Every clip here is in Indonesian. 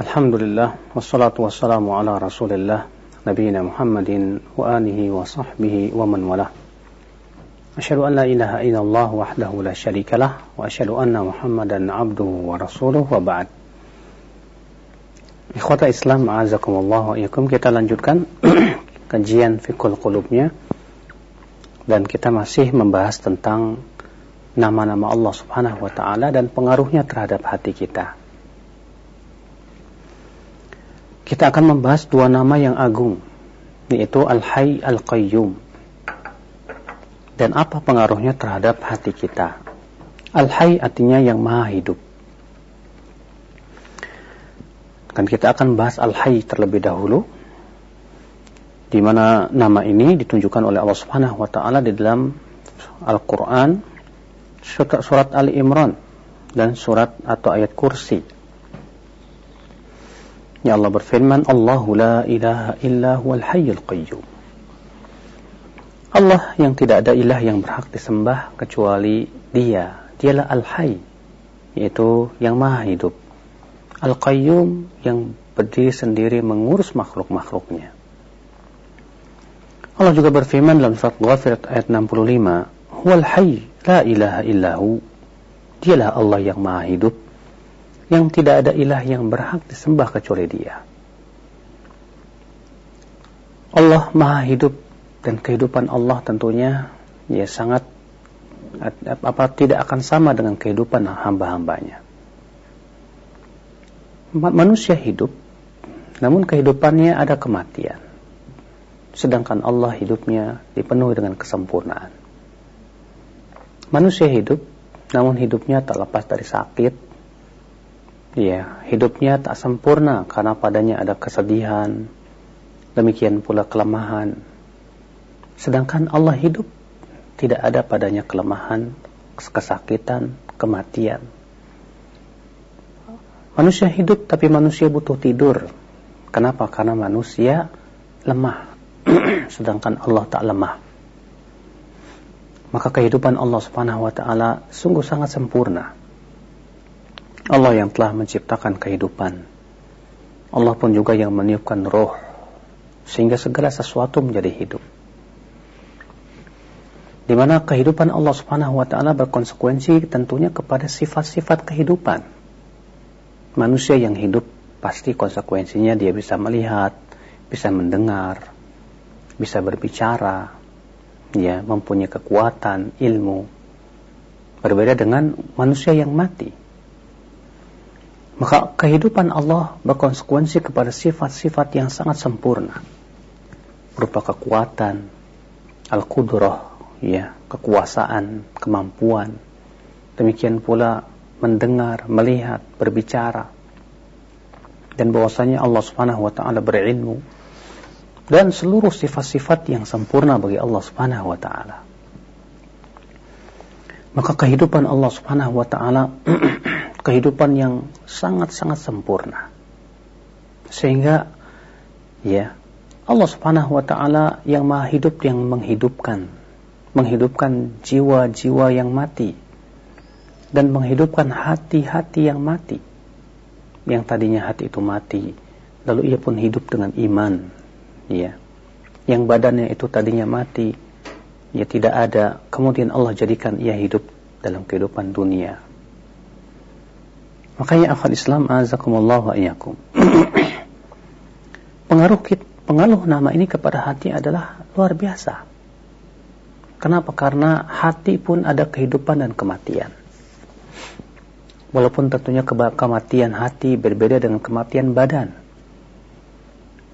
Alhamdulillah wassalatu wassalamu ala Rasulillah nabiyina Muhammadin wa alihi wa sahbihi wa man walah. Asyhadu an la ilaha illallah wahdahu la syarikalah wa asyhadu anna Muhammadan abduhu wa rasuluh wa ba'd. Ikhwata Islam a'azakumullah wa iyakum kita lanjutkan kajian fikul qulubnya dan kita masih membahas tentang nama-nama Allah Subhanahu wa taala dan pengaruhnya terhadap hati kita. Kita akan membahas dua nama yang agung, yaitu Al-Hayy Al-Qayyum. Dan apa pengaruhnya terhadap hati kita? Al-Hayy artinya yang maha hidup. Dan kita akan bahas Al-Hayy terlebih dahulu, di mana nama ini ditunjukkan oleh Allah Subhanahu wa taala di dalam Al-Qur'an surat Ali Imran dan surat atau ayat kursi Ya Allah berfirman, Allahu la ilaha illa huwal hayyul qayyum. Allah yang tidak ada ilah yang berhak disembah kecuali dia. Dialah Al-Hayy, yaitu yang maha hidup. Al-Qayyum yang berdiri sendiri mengurus makhluk-makhluknya. Allah juga berfirman dalam surat Ghafir ayat 65, Huwal hayy la ilaha illahu. Dialah Allah yang maha hidup yang tidak ada ilah yang berhak disembah kecuali dia. Allah maha hidup dan kehidupan Allah tentunya ya sangat apa tidak akan sama dengan kehidupan hamba-hambanya. Manusia hidup, namun kehidupannya ada kematian. Sedangkan Allah hidupnya dipenuhi dengan kesempurnaan. Manusia hidup, namun hidupnya tak lepas dari sakit, ya hidupnya tak sempurna karena padanya ada kesedihan. Demikian pula kelemahan. Sedangkan Allah hidup tidak ada padanya kelemahan kesakitan kematian. Manusia hidup tapi manusia butuh tidur. Kenapa? Karena manusia lemah. Sedangkan Allah tak lemah. Maka kehidupan Allah Subhanahu wa taala sungguh sangat sempurna Allah yang telah menciptakan kehidupan. Allah pun juga yang meniupkan roh sehingga segala sesuatu menjadi hidup. Di mana kehidupan Allah Subhanahu wa taala berkonsekuensi tentunya kepada sifat-sifat kehidupan. Manusia yang hidup pasti konsekuensinya dia bisa melihat, bisa mendengar, bisa berbicara, ya, mempunyai kekuatan, ilmu. Berbeda dengan manusia yang mati. Maka kehidupan Allah berkonsekuensi kepada sifat-sifat yang sangat sempurna. Berupa kekuatan, al-qudrah, ya, kekuasaan, kemampuan. Demikian pula mendengar, melihat, berbicara. Dan bahwasanya Allah Subhanahu wa taala berilmu dan seluruh sifat-sifat yang sempurna bagi Allah Subhanahu wa taala. Maka kehidupan Allah Subhanahu wa taala kehidupan yang sangat-sangat sempurna. Sehingga ya Allah Subhanahu wa taala yang Maha Hidup yang menghidupkan menghidupkan jiwa-jiwa yang mati dan menghidupkan hati-hati yang mati. Yang tadinya hati itu mati, lalu ia pun hidup dengan iman, ya. Yang badannya itu tadinya mati, ya tidak ada, kemudian Allah jadikan ia hidup dalam kehidupan dunia Makanya akhwat Islam azakumullah wa iyyakum. pengaruh pengaruh nama ini kepada hati adalah luar biasa. Kenapa? Karena hati pun ada kehidupan dan kematian. Walaupun tentunya kematian hati berbeda dengan kematian badan.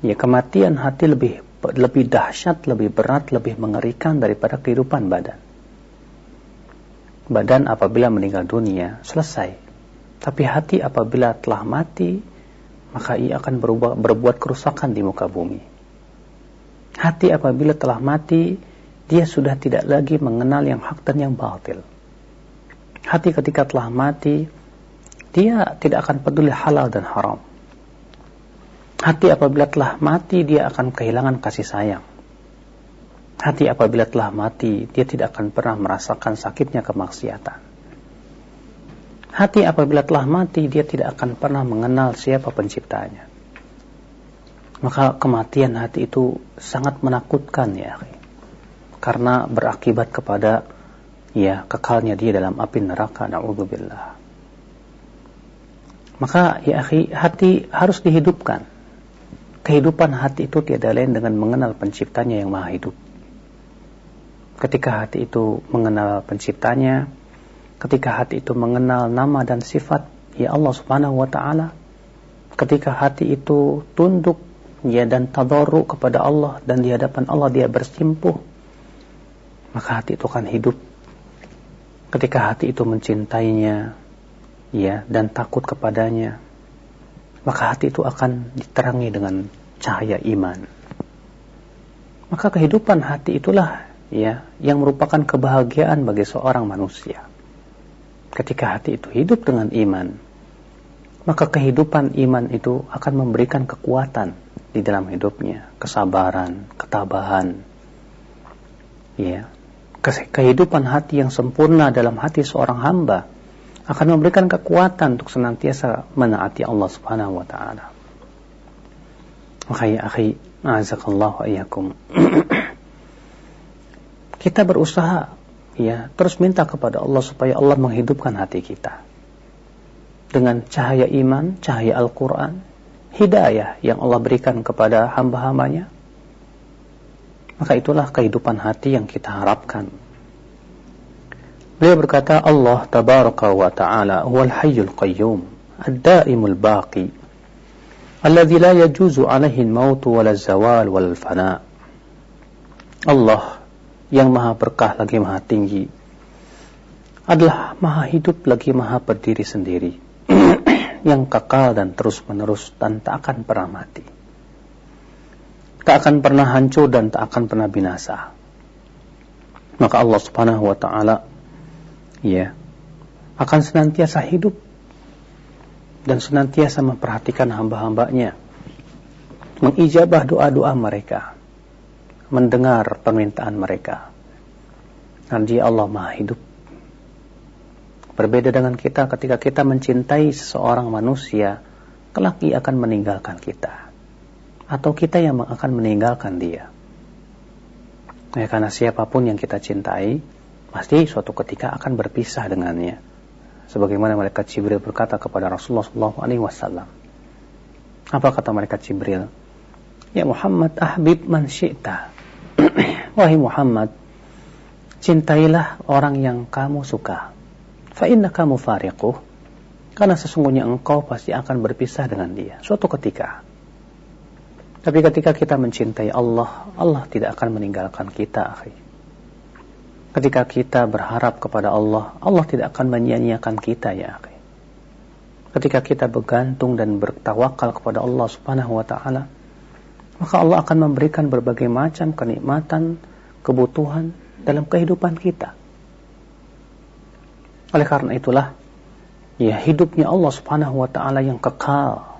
Ya, kematian hati lebih lebih dahsyat, lebih berat, lebih mengerikan daripada kehidupan badan. Badan apabila meninggal dunia selesai tapi hati apabila telah mati, maka ia akan berubah, berbuat kerusakan di muka bumi. Hati apabila telah mati, dia sudah tidak lagi mengenal yang hak dan yang batil. Hati ketika telah mati, dia tidak akan peduli halal dan haram. Hati apabila telah mati, dia akan kehilangan kasih sayang. Hati apabila telah mati, dia tidak akan pernah merasakan sakitnya kemaksiatan Hati apabila telah mati, dia tidak akan pernah mengenal siapa penciptanya. Maka kematian hati itu sangat menakutkan ya. Karena berakibat kepada ya kekalnya dia dalam api neraka. Na'udzubillah. Maka ya hati harus dihidupkan. Kehidupan hati itu tiada lain dengan mengenal penciptanya yang maha hidup. Ketika hati itu mengenal penciptanya, ketika hati itu mengenal nama dan sifat ya Allah Subhanahu wa taala ketika hati itu tunduk ya dan tadarru kepada Allah dan di hadapan Allah dia bersimpuh maka hati itu akan hidup ketika hati itu mencintainya ya dan takut kepadanya maka hati itu akan diterangi dengan cahaya iman maka kehidupan hati itulah ya yang merupakan kebahagiaan bagi seorang manusia ketika hati itu hidup dengan iman, maka kehidupan iman itu akan memberikan kekuatan di dalam hidupnya, kesabaran, ketabahan. Ya. Kehidupan hati yang sempurna dalam hati seorang hamba akan memberikan kekuatan untuk senantiasa menaati Allah Subhanahu wa taala. Maka ya akhi, azakallahu ayyakum. Kita berusaha ya terus minta kepada Allah supaya Allah menghidupkan hati kita dengan cahaya iman, cahaya Al-Quran, hidayah yang Allah berikan kepada hamba-hambanya. Maka itulah kehidupan hati yang kita harapkan. Beliau berkata, Allah tabaraka wa ta'ala huwal hayyul qayyum, ad-daimul baqi, alladhi la yajuzu alaihi al-maut wal zawal wal fana. Allah yang maha berkah lagi maha tinggi adalah maha hidup lagi maha berdiri sendiri yang kekal dan terus menerus dan tak akan pernah mati tak akan pernah hancur dan tak akan pernah binasa maka Allah subhanahu wa ta'ala ya akan senantiasa hidup dan senantiasa memperhatikan hamba-hambanya mengijabah doa-doa mereka mendengar permintaan mereka. Dan dia Allah Maha Hidup. Berbeda dengan kita ketika kita mencintai seseorang manusia, kelak ia akan meninggalkan kita. Atau kita yang akan meninggalkan dia. Ya, karena siapa pun yang kita cintai, pasti suatu ketika akan berpisah dengannya. Sebagaimana malaikat Jibril berkata kepada Rasulullah SAW. Apa kata malaikat Jibril? Ya Muhammad ahbib man syi'ta Wahai Muhammad, cintailah orang yang kamu suka. Fa kamu fariquh. Karena sesungguhnya engkau pasti akan berpisah dengan dia suatu ketika. Tapi ketika kita mencintai Allah, Allah tidak akan meninggalkan kita, akhi. Ketika kita berharap kepada Allah, Allah tidak akan menyia-nyiakan kita, ya. Ketika kita bergantung dan bertawakal kepada Allah Subhanahu wa taala, maka Allah akan memberikan berbagai macam kenikmatan, kebutuhan dalam kehidupan kita. Oleh karena itulah, ya hidupnya Allah Subhanahu wa taala yang kekal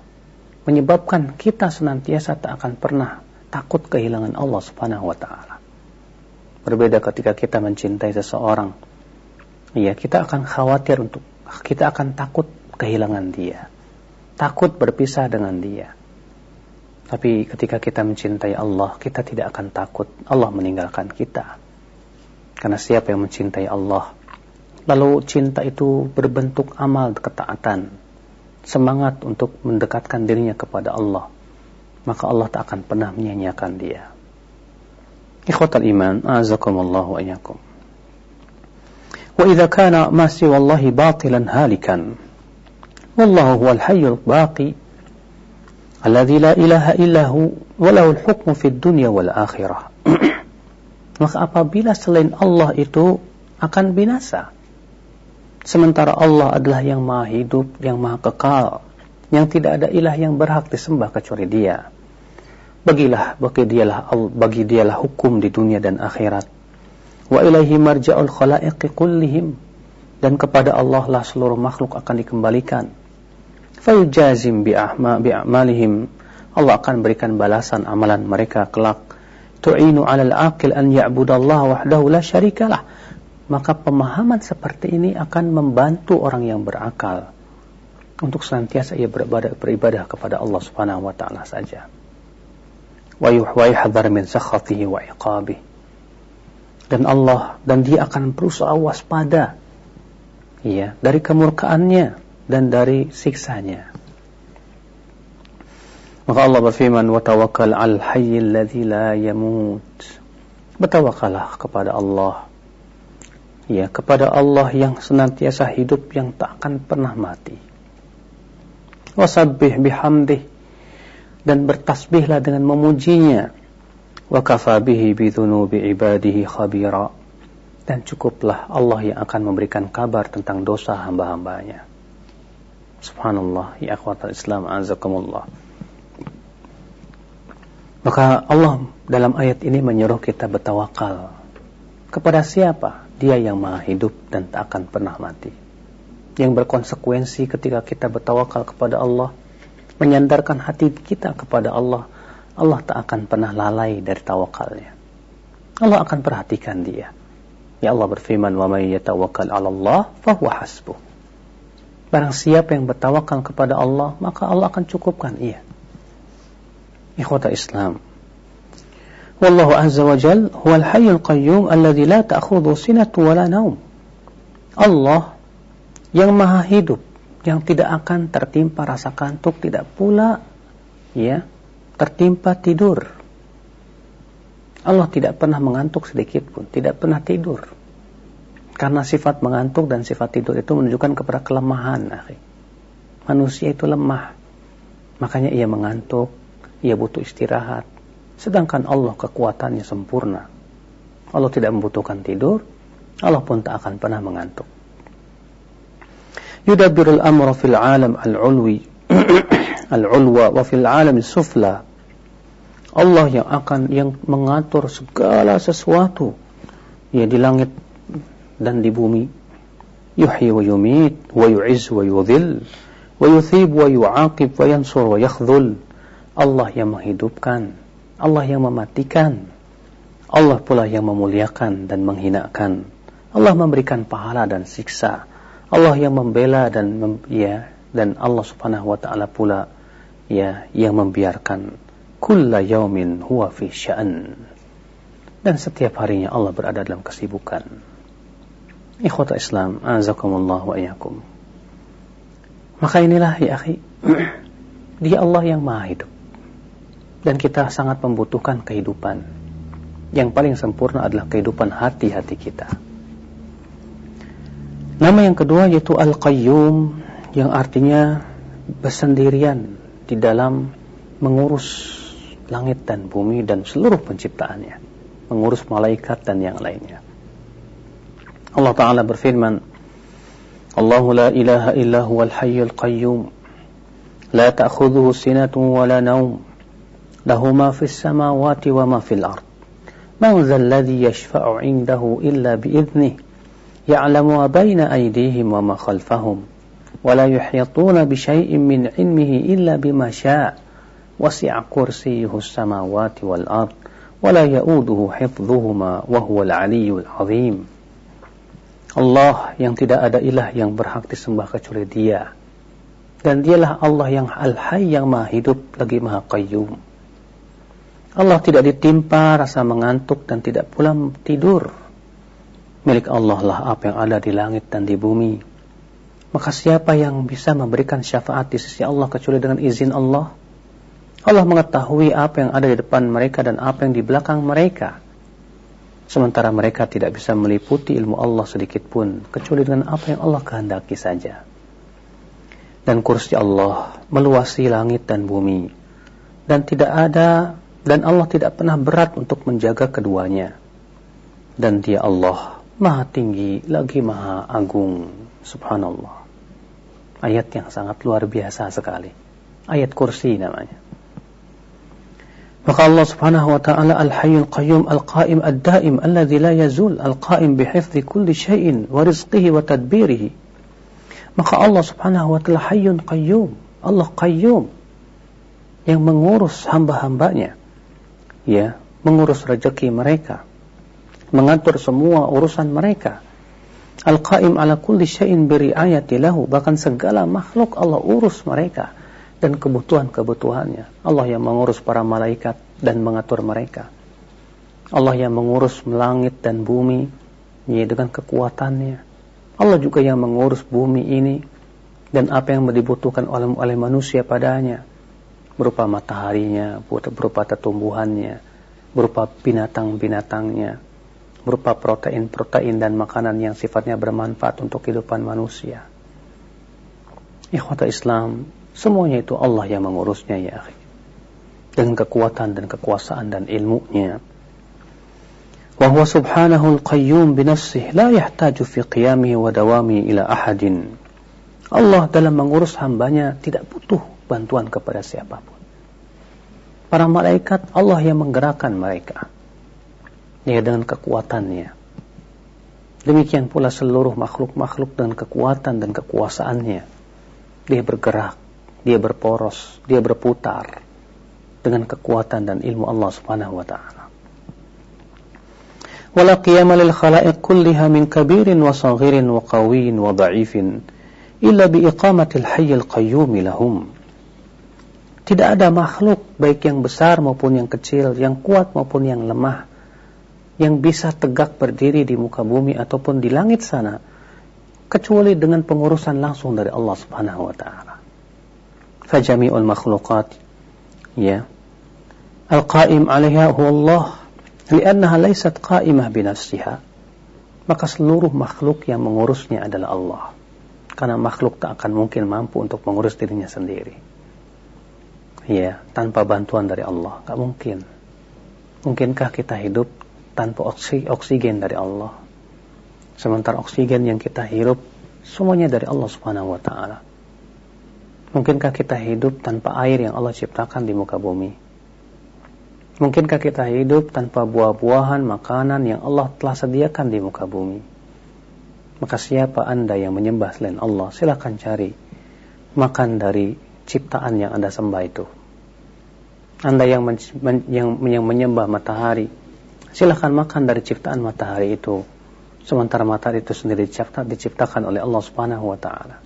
menyebabkan kita senantiasa tak akan pernah takut kehilangan Allah Subhanahu wa taala. Berbeda ketika kita mencintai seseorang, ya kita akan khawatir untuk kita akan takut kehilangan dia. Takut berpisah dengan dia. Tapi ketika kita mencintai Allah, kita tidak akan takut Allah meninggalkan kita. Karena siapa yang mencintai Allah, lalu cinta itu berbentuk amal ketaatan, semangat untuk mendekatkan dirinya kepada Allah, maka Allah tak akan pernah menyanyiakan dia. Ikhwatal iman, azakumullahu wa idza kana siwa Allah batilan halikan, wallahu huwal hayyul baqi alladzi la ilaha illahu walahul hukmu fid dunya wal akhirah. Maka apabila selain Allah itu akan binasa. Sementara Allah adalah yang maha hidup, yang maha kekal, yang tidak ada ilah yang berhak disembah kecuali dia. Bagilah, bagi dialah, bagi dialah hukum di dunia dan akhirat. Wa ilaihi marja'ul khalaiqi kullihim. Dan kepada Allah lah seluruh makhluk akan dikembalikan fayujazim bi'amalihim Allah akan berikan balasan amalan mereka kelak tu'inu 'alal aqil an ya'budallaha wahdahu la syarikalah maka pemahaman seperti ini akan membantu orang yang berakal untuk senantiasa ia beribadah, beribadah kepada Allah Subhanahu wa taala saja. Min sakhatihi wa iqabih. Dan Allah dan dia akan berusaha waspada ya dari kemurkaannya dan dari siksanya. Maka Allah berfirman, "Wa tawakkal 'al hayyil ladzi la yamut." Bertawakalah kepada Allah ya kepada Allah yang senantiasa hidup yang tak akan pernah mati. Wasabbih bihamdih dan bertasbihlah dengan memujinya. Wa kafa bihi bidhunubi ibadihi khabira. Dan cukuplah Allah yang akan memberikan kabar tentang dosa hamba-hambanya. Subhanallah, ya akhwatal Islam, azakumullah. Maka Allah dalam ayat ini menyuruh kita bertawakal. Kepada siapa? Dia yang maha hidup dan tak akan pernah mati. Yang berkonsekuensi ketika kita bertawakal kepada Allah, menyandarkan hati kita kepada Allah, Allah tak akan pernah lalai dari tawakalnya. Allah akan perhatikan dia. Ya Allah berfirman, "Wa may yatawakkal 'ala Allah fahuwa hasbuh." Barang siapa yang bertawakal kepada Allah, maka Allah akan cukupkan ia. Ikhwata Islam, Wallahu azza wa jal huwal hayyul qayyum alladhi la ta'khudhu sinatu wa naum. Allah yang maha hidup, yang tidak akan tertimpa rasa kantuk, tidak pula ya tertimpa tidur. Allah tidak pernah mengantuk sedikit pun, tidak pernah tidur. Karena sifat mengantuk dan sifat tidur itu menunjukkan kepada kelemahan. Manusia itu lemah. Makanya ia mengantuk, ia butuh istirahat. Sedangkan Allah kekuatannya sempurna. Allah tidak membutuhkan tidur, Allah pun tak akan pernah mengantuk. Amra fil alam al-ulwi al-ulwa wa fil alam sufla. Allah yang akan yang mengatur segala sesuatu ya di langit dan di bumi. Yuhyi wa yumit wa yu'izz wa yudhil wa yuthib wa yu'aqib wa yansur wa yakhdhul. Allah yang menghidupkan, Allah yang mematikan. Allah pula yang memuliakan dan menghinakan. Allah memberikan pahala dan siksa. Allah yang membela dan mem, ya dan Allah Subhanahu wa taala pula ya yang membiarkan kulla yaumin huwa fi sya'an. Dan setiap harinya Allah berada dalam kesibukan. Ikhwata Islam, azakumullah wa iyyakum. Maka inilah ya akhi, dia Allah yang maha hidup dan kita sangat membutuhkan kehidupan. Yang paling sempurna adalah kehidupan hati-hati kita. Nama yang kedua yaitu Al-Qayyum yang artinya bersendirian di dalam mengurus langit dan bumi dan seluruh penciptaannya, mengurus malaikat dan yang lainnya. Allah taala berfirman, "Allahu la ilaha illa huwal hayyul qayyum, la ta'khudhuhu sinatun wa la nawm, lahu ma fis samawati wa ma fil ard. Man dzal yashfa'u 'indahu illa bi. يعلم ما بين أيديهم وما خلفهم ولا يحيطون بشيء من علمه إلا بما شاء. وسع كرسيه السماوات والأرض ولا يؤوده حفظهما وهو العلي العظيم. Allah yang tidak ada ilah yang berhak disembah kecuali dia. Dan dialah Allah yang al-hay yang maha hidup lagi maha qayyum. Allah tidak ditimpa rasa mengantuk dan tidak pula tidur. Milik Allah lah apa yang ada di langit dan di bumi. Maka siapa yang bisa memberikan syafaat di sisi Allah kecuali dengan izin Allah? Allah mengetahui apa yang ada di depan mereka dan apa yang di belakang mereka. Sementara mereka tidak bisa meliputi ilmu Allah sedikit pun kecuali dengan apa yang Allah kehendaki saja. Dan kursi Allah meluasi langit dan bumi. Dan tidak ada dan Allah tidak pernah berat untuk menjaga keduanya. Dan dia Allah maha tinggi lagi maha agung. Subhanallah. Ayat yang sangat luar biasa sekali. Ayat kursi namanya. Maka Allah subhanahu wa ta'ala al-hayyul qayyum al-qaim ad-daim alladhi la yazul al-qaim bihifzi kulli syai'in wa rizqihi wa tadbirihi. Maka Allah subhanahu wa ta'ala hayyun qayyum. Allah qayyum. Yang mengurus hamba-hambanya ya mengurus rezeki mereka, mengatur semua urusan mereka Al-Qaim ala kulli syai'in biriayati lahu. Bahkan segala makhluk Allah urus mereka. Dan kebutuhan-kebutuhannya. Allah yang mengurus para malaikat dan mengatur mereka. Allah yang mengurus langit dan bumi ya, dengan kekuatannya. Allah juga yang mengurus bumi ini dan apa yang dibutuhkan oleh, oleh manusia padanya berupa mataharinya, berupa tumbuhannya, berupa binatang-binatangnya, berupa protein-protein dan makanan yang sifatnya bermanfaat untuk kehidupan manusia. Ikhwata Islam, semuanya itu Allah yang mengurusnya ya akhi. Dengan kekuatan dan kekuasaan dan ilmunya. Subhanahu al-qayyum binafsih la yahtaju fi qiyamihi wa dawami ila ahadin. Allah dalam mengurus hambanya tidak butuh bantuan kepada siapa pun. Para malaikat Allah yang menggerakkan mereka ya dengan kekuatannya. Demikian pula seluruh makhluk-makhluk dengan kekuatan dan kekuasaannya. Dia bergerak, dia berporos, dia berputar dengan kekuatan dan ilmu Allah Subhanahu wa taala. Wala qiyama lil khalaiq kulliha min kabirin wa saghirin wa qawiyyin wa dha'ifin illa bi iqamatil hayyil qayyum lahum. Tidak ada makhluk baik yang besar maupun yang kecil, yang kuat maupun yang lemah yang bisa tegak berdiri di muka bumi ataupun di langit sana kecuali dengan pengurusan langsung dari Allah Subhanahu wa taala. Fajami'ul makhluqat ya al-qa'im 'alaiha huwa Allah li'annaha laysat qa'imah bi nafsiha. Maka seluruh makhluk yang mengurusnya adalah Allah. Karena makhluk tak akan mungkin mampu untuk mengurus dirinya sendiri. Ya, tanpa bantuan dari Allah, tak mungkin. Mungkinkah kita hidup tanpa oksigen dari Allah. Sementara oksigen yang kita hirup semuanya dari Allah Subhanahu wa taala. Mungkinkah kita hidup tanpa air yang Allah ciptakan di muka bumi? Mungkinkah kita hidup tanpa buah-buahan, makanan yang Allah telah sediakan di muka bumi? Maka siapa Anda yang menyembah selain Allah, silakan cari makan dari ciptaan yang Anda sembah itu. Anda yang, men yang, yang menyembah matahari, silahkan makan dari ciptaan matahari itu. Sementara matahari itu sendiri dicipta, diciptakan oleh Allah Subhanahu wa taala.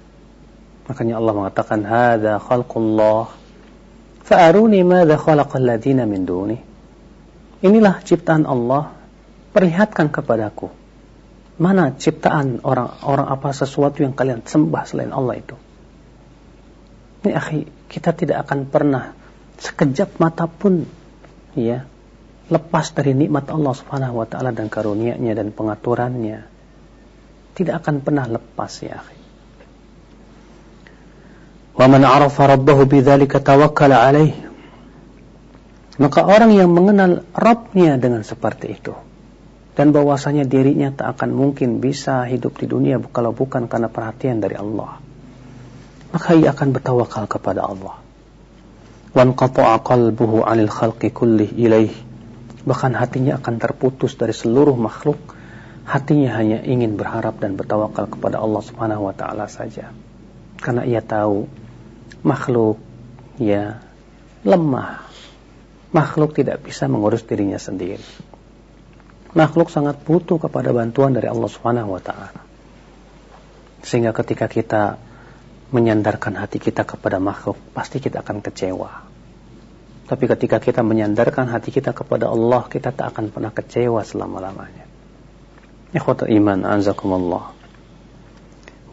Makanya Allah mengatakan hadza khalqullah. Fa'aruni madza khalaqal ladina min duni. Inilah ciptaan Allah. Perlihatkan kepadaku. Mana ciptaan orang-orang apa sesuatu yang kalian sembah selain Allah itu? Ini akhi kita tidak akan pernah sekejap mata pun ya lepas dari nikmat Allah Subhanahu wa taala dan karunia-Nya dan pengaturannya. Tidak akan pernah lepas ya akhi. Wa man 'arafa rabbahu bidzalika tawakkala alaih. Maka orang yang mengenal Rabbnya dengan seperti itu dan bahwasanya dirinya tak akan mungkin bisa hidup di dunia kalau bukan karena perhatian dari Allah. Maka ia akan bertawakal kepada Allah. Wan qata'a qalbuhu 'anil khalqi kulli ilaihi Bahkan hatinya akan terputus dari seluruh makhluk. Hatinya hanya ingin berharap dan bertawakal kepada Allah Subhanahu wa taala saja. Karena ia tahu makhluk ya lemah. Makhluk tidak bisa mengurus dirinya sendiri. Makhluk sangat butuh kepada bantuan dari Allah Subhanahu wa taala. Sehingga ketika kita menyandarkan hati kita kepada makhluk, pasti kita akan kecewa. Tapi ketika kita menyandarkan hati kita kepada Allah, kita tak akan pernah kecewa selama-lamanya. Ikhwata iman, anzakumullah.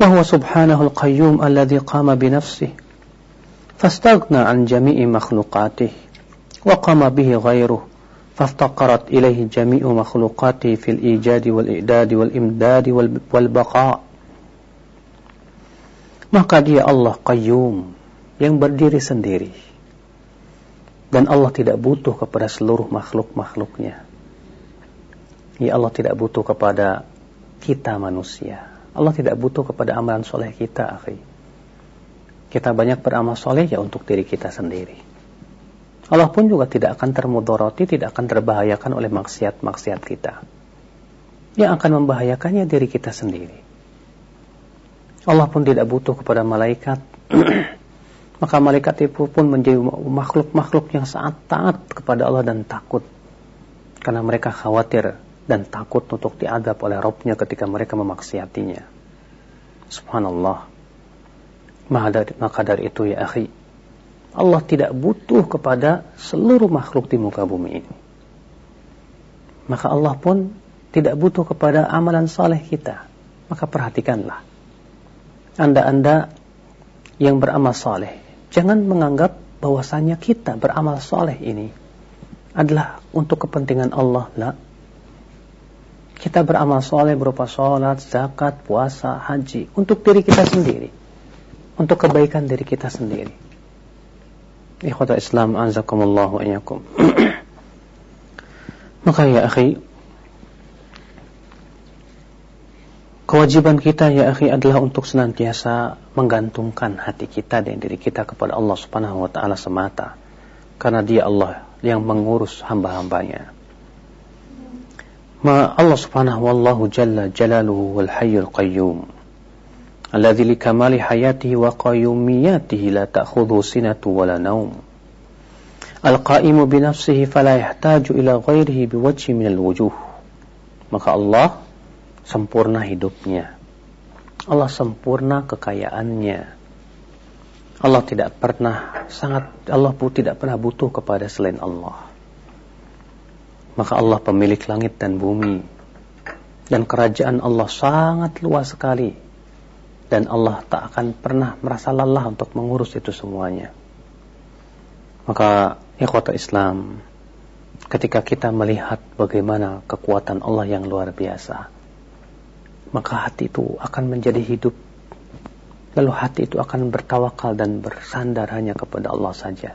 وهو سبحانه القيوم الذي قام بنفسه فاستغنى عن جميع مخلوقاته وقام به غيره فافتقرت إليه جميع مخلوقاته في الإيجاد والإعداد والإمداد والبقاء maka dia Allah Qayyum yang berdiri sendiri dan Allah tidak butuh kepada seluruh makhluk-makhluknya. Ya Allah tidak butuh kepada kita manusia. Allah tidak butuh kepada amalan soleh kita, akhi. Kita banyak beramal soleh ya untuk diri kita sendiri. Allah pun juga tidak akan termudoroti, tidak akan terbahayakan oleh maksiat-maksiat kita. Yang akan membahayakannya diri kita sendiri. Allah pun tidak butuh kepada malaikat maka malaikat itu pun menjadi makhluk-makhluk yang sangat taat kepada Allah dan takut. Karena mereka khawatir dan takut untuk diadab oleh Robnya ketika mereka memaksiatinya. Subhanallah. Maka dari itu ya akhi, Allah tidak butuh kepada seluruh makhluk di muka bumi ini. Maka Allah pun tidak butuh kepada amalan saleh kita. Maka perhatikanlah. Anda-anda yang beramal saleh, jangan menganggap bahwasanya kita beramal saleh ini adalah untuk kepentingan Allah. Lah, kita beramal soleh berupa sholat, zakat, puasa, haji untuk diri kita sendiri, untuk kebaikan diri kita sendiri. Ikhwata Islam. Maka ya akhi, Kewajiban kita ya akhi adalah untuk senantiasa menggantungkan hati kita dan diri kita kepada Allah Subhanahu wa taala semata. Karena Dia Allah yang mengurus hamba-hambanya. Ma Allah Subhanahu wallahu jalla jalaluhu wal hayyul qayyum. Alladzi li kamali hayatihi wa qayyumiyatihi la ta'khudhu sinatu wala naum. Al-qa'imu bi nafsihi fala yahtaju ila ghairihi bi wajhi minal wujuh. Maka Allah sempurna hidupnya Allah sempurna kekayaannya Allah tidak pernah sangat Allah pun tidak pernah butuh kepada selain Allah maka Allah pemilik langit dan bumi. Dan kerajaan Allah sangat luas sekali. Dan Allah tak akan pernah merasa lelah untuk mengurus itu semuanya. Maka ikhwata Islam, ketika kita melihat bagaimana kekuatan Allah yang luar biasa, maka hati itu akan menjadi hidup. Lalu hati itu akan bertawakal dan bersandar hanya kepada Allah saja.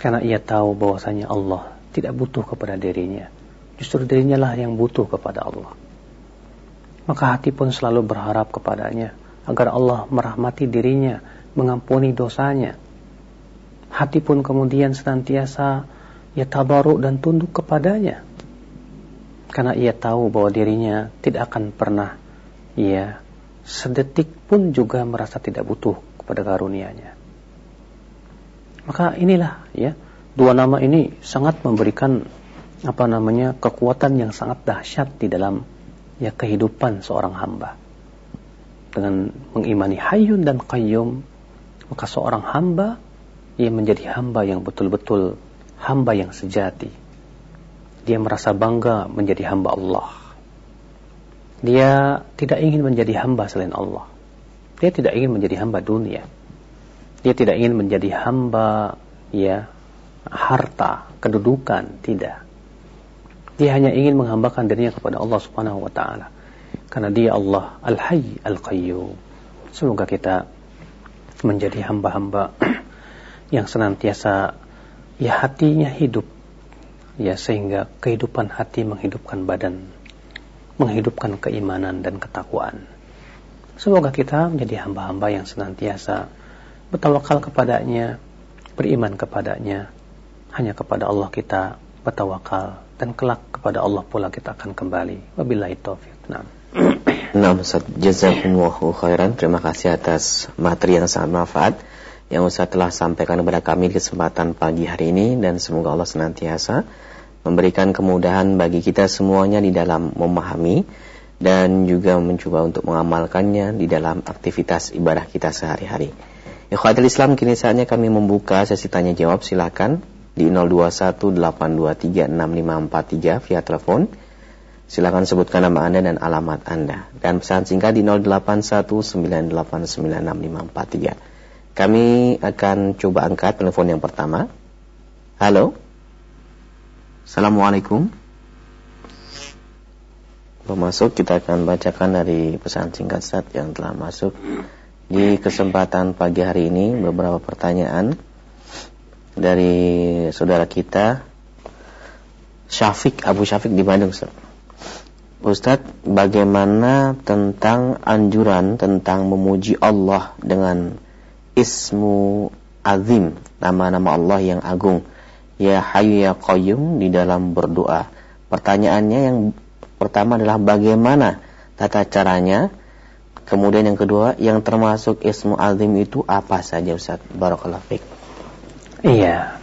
Karena ia tahu bahwasanya Allah tidak butuh kepada dirinya. Justru dirinya lah yang butuh kepada Allah. Maka hati pun selalu berharap kepadanya agar Allah merahmati dirinya, mengampuni dosanya. Hati pun kemudian senantiasa ia tabaruk dan tunduk kepadanya. Karena ia tahu bahwa dirinya tidak akan pernah ia sedetik pun juga merasa tidak butuh kepada karunia-Nya. Maka inilah ya Dua nama ini sangat memberikan apa namanya kekuatan yang sangat dahsyat di dalam ya kehidupan seorang hamba. Dengan mengimani Hayyun dan Qayyum, maka seorang hamba ia menjadi hamba yang betul-betul hamba yang sejati. Dia merasa bangga menjadi hamba Allah. Dia tidak ingin menjadi hamba selain Allah. Dia tidak ingin menjadi hamba dunia. Dia tidak ingin menjadi hamba ya harta, kedudukan, tidak. Dia hanya ingin menghambakan dirinya kepada Allah Subhanahu wa taala. Karena dia Allah Al-Hayy Al-Qayyum. Semoga kita menjadi hamba-hamba yang senantiasa ya hatinya hidup ya sehingga kehidupan hati menghidupkan badan menghidupkan keimanan dan ketakwaan semoga kita menjadi hamba-hamba yang senantiasa bertawakal kepadanya beriman kepadanya hanya kepada Allah kita bertawakal dan kelak kepada Allah pula kita akan kembali. Wabillahi taufik. Nah. Nah, Ustaz, jazakumullahu khairan. Terima kasih atas materi yang sangat manfaat yang Ustaz telah sampaikan kepada kami di kesempatan pagi hari ini dan semoga Allah senantiasa memberikan kemudahan bagi kita semuanya di dalam memahami dan juga mencoba untuk mengamalkannya di dalam aktivitas ibadah kita sehari-hari. Ikhwatul Islam kini saatnya kami membuka sesi tanya jawab silakan di 0218236543 via telepon. Silakan sebutkan nama Anda dan alamat Anda. Dan pesan singkat di 0819896543. Kami akan coba angkat telepon yang pertama. Halo. Assalamualaikum. Masuk kita akan bacakan dari pesan singkat saat yang telah masuk di kesempatan pagi hari ini beberapa pertanyaan dari saudara kita Syafiq Abu Syafiq di Bandung Ustaz. Ustaz, bagaimana tentang anjuran tentang memuji Allah dengan ismu azim, nama-nama Allah yang agung, ya Hayyu ya Qayyum di dalam berdoa. Pertanyaannya yang pertama adalah bagaimana tata caranya? Kemudian yang kedua, yang termasuk ismu azim itu apa saja Ustaz? Barakallahu fiik. Iya.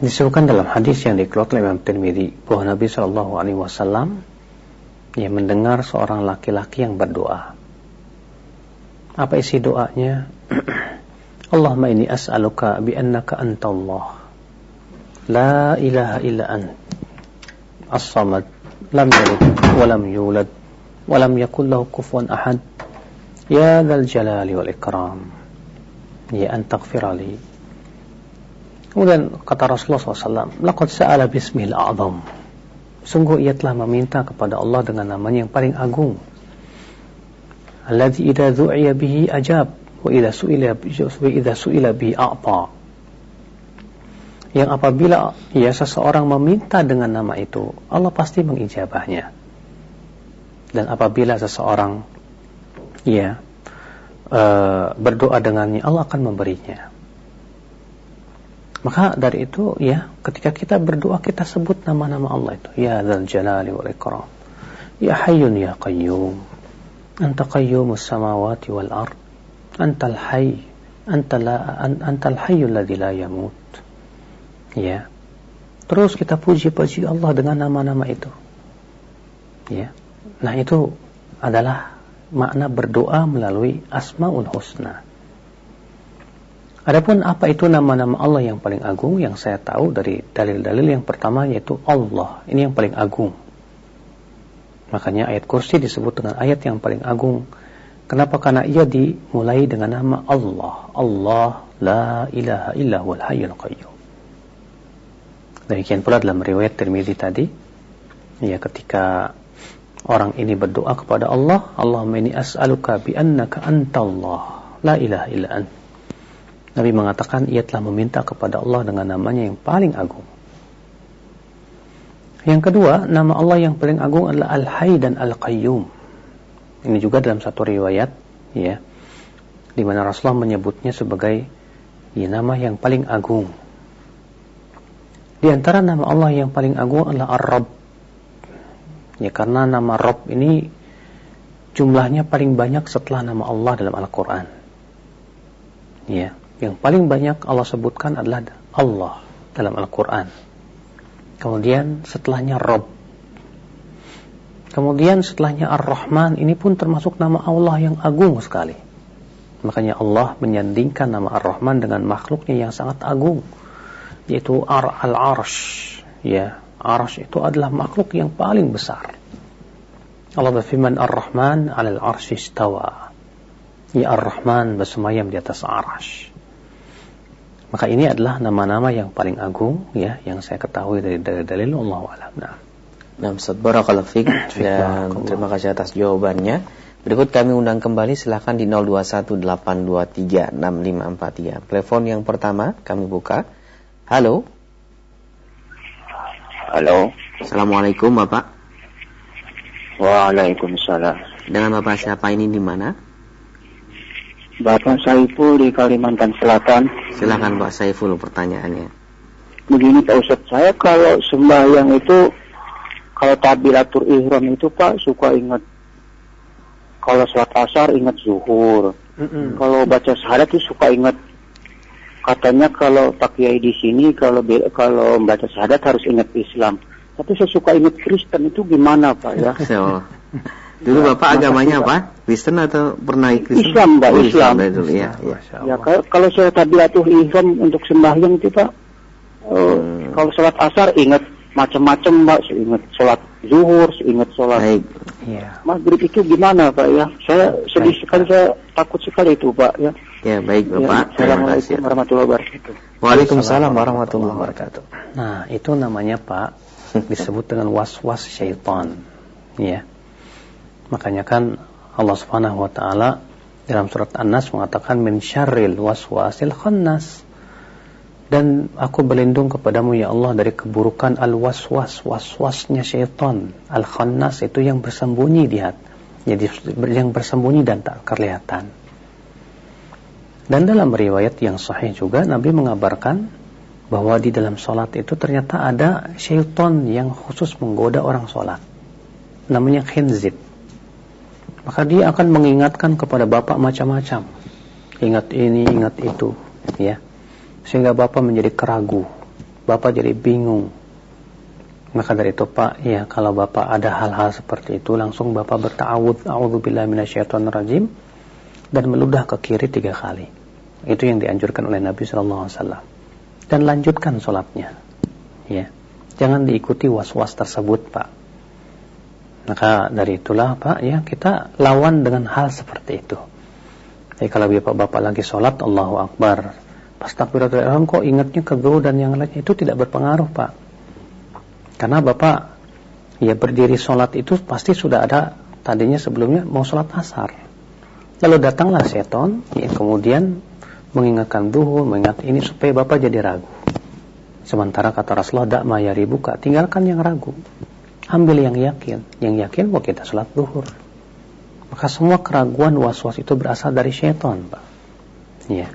Disebutkan dalam hadis yang dikeluarkan oleh Imam Tirmidzi bahwa Nabi Shallallahu Alaihi Wasallam yang mendengar seorang laki-laki yang berdoa. Apa isi doanya? Allahumma inni as'aluka bi annaka anta Ant. As-samad. Lam yalid wa lam yulad wa lam yakul lahu kufuwan ahad. Ya dzal jalali wal ikram. Ya an taghfirali Kemudian kata Rasulullah SAW, Laqad sa'ala bismil a'zam. Sungguh ia telah meminta kepada Allah dengan namanya yang paling agung. Alladhi idha du'iya bihi ajab. Wa idha su'ila, bihi. Yang apabila ya seseorang meminta dengan nama itu, Allah pasti mengijabahnya. Dan apabila seseorang ya uh, berdoa dengannya, Allah akan memberinya. Maka dari itu ya ketika kita berdoa kita sebut nama-nama Allah itu. Ya Dzal Jalali wal Ikram. Ya Hayyun ya Qayyum. Anta qayyumus samawati wal ard. Antal hayy. Anta antal hayyul ladzi la yamut. Ya. Terus kita puji-puji Allah dengan nama-nama itu. Ya. Nah itu adalah makna berdoa melalui Asmaul Husna. Adapun apa itu nama-nama Allah yang paling agung yang saya tahu dari dalil-dalil yang pertama yaitu Allah. Ini yang paling agung. Makanya ayat kursi disebut dengan ayat yang paling agung. Kenapa? Karena ia dimulai dengan nama Allah. Allah la ilaha illa hayyul qayyum. Demikian pula dalam riwayat Tirmidzi tadi, ya ketika orang ini berdoa kepada Allah, Allahumma inni as'aluka bi annaka antallah, la ilaha illa anta Nabi mengatakan ia telah meminta kepada Allah dengan namanya yang paling agung. Yang kedua, nama Allah yang paling agung adalah Al-Hayy dan Al-Qayyum. Ini juga dalam satu riwayat, ya, di mana Rasulullah menyebutnya sebagai ya, nama yang paling agung. Di antara nama Allah yang paling agung adalah Ar-Rabb. Ya, karena nama Rabb ini jumlahnya paling banyak setelah nama Allah dalam Al-Quran. Ya yang paling banyak Allah sebutkan adalah Allah dalam Al-Quran. Kemudian setelahnya Rob. Kemudian setelahnya Ar-Rahman ini pun termasuk nama Allah yang agung sekali. Makanya Allah menyandingkan nama Ar-Rahman dengan makhluknya yang sangat agung. Yaitu Ar Al-Arsh. Ya, Arsh itu adalah makhluk yang paling besar. Allah berfirman Ar-Rahman al arsh istawa. Ya Ar-Rahman bersemayam di atas Arsh. Maka ini adalah nama-nama yang paling agung ya yang saya ketahui dari dalil-dalil Allah alam. Nah. Nah, Ustaz Barakallahu Fik dan terima kasih atas jawabannya. Berikut kami undang kembali silahkan di 0218236543. Telepon yang pertama kami buka. Halo. Halo. Assalamualaikum Bapak. Waalaikumsalam. Dengan Bapak siapa ini di mana? Bapak Saiful di Kalimantan Selatan. Silakan Pak Saiful pertanyaannya. Begini Pak Ustadz, saya kalau sembahyang itu kalau tabilatur ihram itu Pak suka ingat kalau sholat asar ingat zuhur. Mm -mm. Kalau baca syahadat itu suka ingat katanya kalau Pak Kiai di sini kalau kalau membaca syahadat harus ingat Islam. Tapi saya suka ingat Kristen itu gimana Pak ya? Dulu Bapak agamanya apa? Kristen atau pernah Kristen? Islam, Mbak, oh, Islam. Islam. Dulu, ya, ya. ya kalau saya tabiatul ihram untuk sembahyang itu Pak, uh, hmm. kalau sholat asar ingat macam-macam Mbak, ingat sholat zuhur, ingat sholat Baik. Ya. maghrib itu gimana Pak ya? Saya sedih baik. sekali, saya takut sekali itu Pak ya. Ya baik Bapak. Ya, Assalamualaikum warahmatullahi wabarakatuh. Waalaikumsalam warahmatullahi wabarakatuh. Nah itu namanya Pak disebut dengan was-was syaitan. Ya Makanya kan Allah Subhanahu wa taala dalam surat An-Nas mengatakan min syarril waswasil khannas. Dan aku berlindung kepadamu ya Allah dari keburukan al-waswas, waswasnya syaitan. Al-khannas itu yang bersembunyi di hati. Jadi yang bersembunyi dan tak kelihatan. Dan dalam riwayat yang sahih juga Nabi mengabarkan bahwa di dalam sholat itu ternyata ada syaitan yang khusus menggoda orang sholat. Namanya khinzib maka dia akan mengingatkan kepada bapak macam-macam. Ingat ini, ingat itu, ya. Sehingga bapak menjadi keragu. Bapak jadi bingung. Maka dari itu Pak, ya kalau Bapak ada hal-hal seperti itu, langsung Bapak bertawud, a'udzubillahi minasyaitonirrajim dan meludah ke kiri tiga kali. Itu yang dianjurkan oleh Nabi Shallallahu Alaihi Wasallam. Dan lanjutkan sholatnya. Ya, jangan diikuti was-was tersebut, Pak. Maka dari itulah, Pak, ya kita lawan dengan hal seperti itu. Jadi kalau bapak-bapak lagi sholat, Allahu Akbar. Pas takbiratul ihram kok ingatnya ke guru dan yang lain itu tidak berpengaruh, Pak. Karena bapak ya berdiri sholat itu pasti sudah ada tadinya sebelumnya mau sholat asar. Lalu datanglah seton yang kemudian mengingatkan duhur, mengingat ini supaya bapak jadi ragu. Sementara kata Rasulullah, dak mayari buka, tinggalkan yang ragu. Ambil yang yakin. Yang yakin mau kita sholat duhur. Maka semua keraguan was-was itu berasal dari seton, Pak. Ya.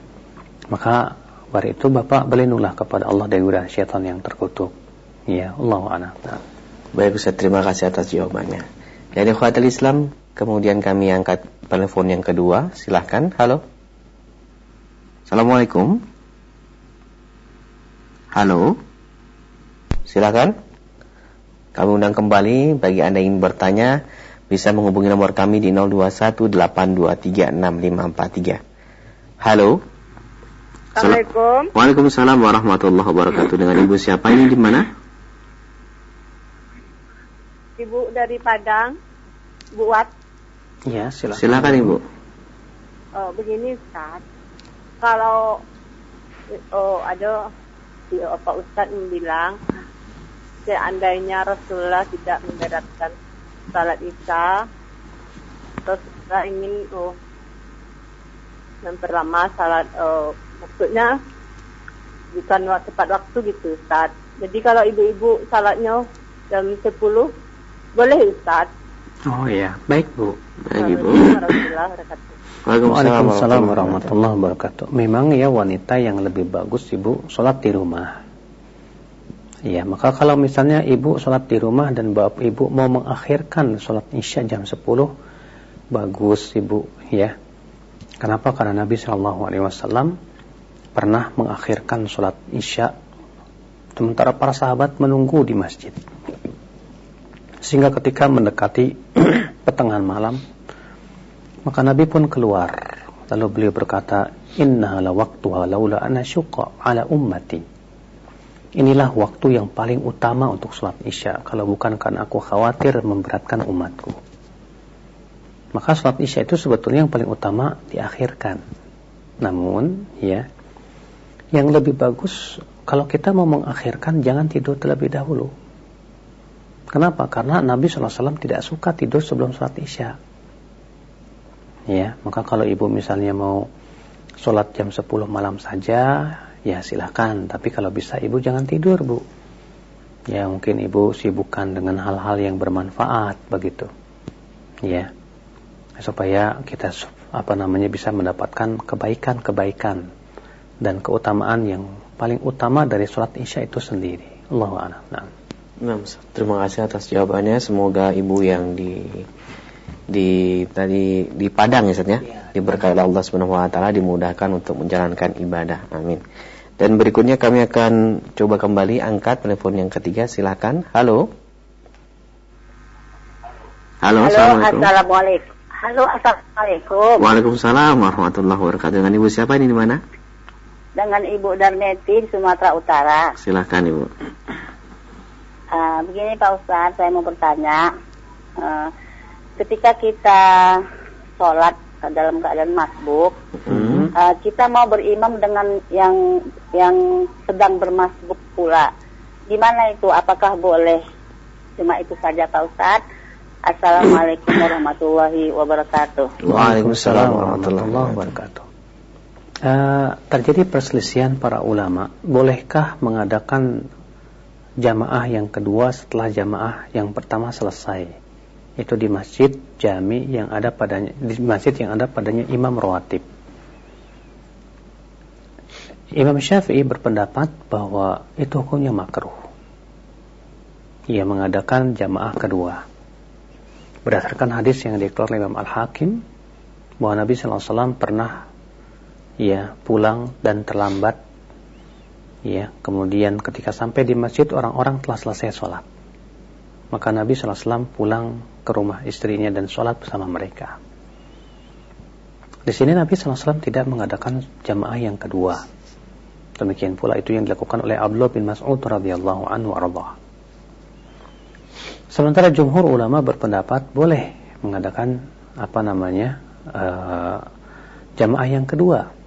Maka pada itu Bapak berlindunglah kepada Allah dari godaan syaitan yang terkutuk. Ya, Allah a'lam. Baik Ustaz, terima kasih atas jawabannya. Dari Khawatir Islam, kemudian kami angkat telepon yang kedua. Silahkan, halo. Assalamualaikum. Halo. Silahkan. Kami undang kembali bagi Anda yang ingin bertanya bisa menghubungi nomor kami di 0218236543. Halo. Assalamualaikum. Waalaikumsalam warahmatullahi wabarakatuh. Dengan Ibu siapa ini di mana? Ibu dari Padang. Buat. Ya, silakan. Silakan Ibu. Oh, begini Ustaz. Kalau oh, ada ya, Pak Ustaz bilang seandainya Rasulullah tidak memberatkan salat Isya terus kita ingin oh, memperlama salat oh, maksudnya bukan waktu tepat waktu gitu Ustaz. Jadi kalau ibu-ibu salatnya jam 10 boleh Ustaz. Oh iya, baik Bu. Waalaikumsalam warahmatullahi wabarakatuh. Memang ya wanita yang lebih bagus ibu sholat di rumah. Ya, maka kalau misalnya ibu sholat di rumah dan bapak ibu mau mengakhirkan sholat isya jam 10, bagus ibu, ya. Kenapa? Karena Nabi Shallallahu Alaihi Wasallam pernah mengakhirkan sholat isya, sementara para sahabat menunggu di masjid. Sehingga ketika mendekati pertengahan malam, maka Nabi pun keluar. Lalu beliau berkata, Inna la waktuha laula ana syuqa ala ummati. Inilah waktu yang paling utama untuk sholat isya. Kalau bukan karena aku khawatir memberatkan umatku. Maka sholat isya itu sebetulnya yang paling utama diakhirkan. Namun, ya, yang lebih bagus kalau kita mau mengakhirkan jangan tidur terlebih dahulu. Kenapa? Karena Nabi SAW tidak suka tidur sebelum sholat isya. Ya, maka kalau ibu misalnya mau sholat jam 10 malam saja, ya silahkan. Tapi kalau bisa ibu jangan tidur bu. Ya mungkin ibu sibukkan dengan hal-hal yang bermanfaat begitu. Ya supaya kita apa namanya bisa mendapatkan kebaikan-kebaikan dan keutamaan yang paling utama dari sholat isya itu sendiri. Allahu a'lam. Nah. Nah, terima kasih atas jawabannya. Semoga ibu yang di di tadi di Padang ya, Ustaz ya. Diberkahi Allah Subhanahu wa taala dimudahkan untuk menjalankan ibadah. Amin. Dan berikutnya kami akan coba kembali angkat telepon yang ketiga. Silakan. Halo. Halo, Halo Assalamualaikum. Halo, Assalamualaikum. Waalaikumsalam warahmatullahi wabarakatuh. Dengan Ibu siapa ini di mana? Dengan Ibu Darneti di Sumatera Utara. Silakan Ibu. Uh, begini Pak Ustadz, saya mau bertanya. Uh, ketika kita sholat dalam keadaan masbuk, hmm. uh, kita mau berimam dengan yang yang sedang bermasbuk pula. Gimana itu? Apakah boleh? Cuma itu saja Pak Ustadz. Assalamualaikum warahmatullahi wabarakatuh. Waalaikumsalam warahmatullahi wabarakatuh. Uh, terjadi perselisihan para ulama, bolehkah mengadakan jamaah yang kedua setelah jamaah yang pertama selesai? Itu di masjid jami yang ada padanya di masjid yang ada padanya imam rawatib. Imam Syafi'i berpendapat bahwa itu hukumnya makruh. Ia mengadakan jamaah kedua. Berdasarkan hadis yang dikeluarkan Imam Al-Hakim bahwa Nabi SAW pernah ia pulang dan terlambat ya kemudian ketika sampai di masjid orang-orang telah selesai sholat. Maka Nabi SAW pulang ke rumah istrinya dan sholat bersama mereka. Di sini Nabi SAW tidak mengadakan jamaah yang kedua. Demikian pula itu yang dilakukan oleh Abdullah bin Mas'ud radhiyallahu anhu arba. sementara jumhur ulama berpendapat boleh mengadakan apa namanya uh, jamaah yang kedua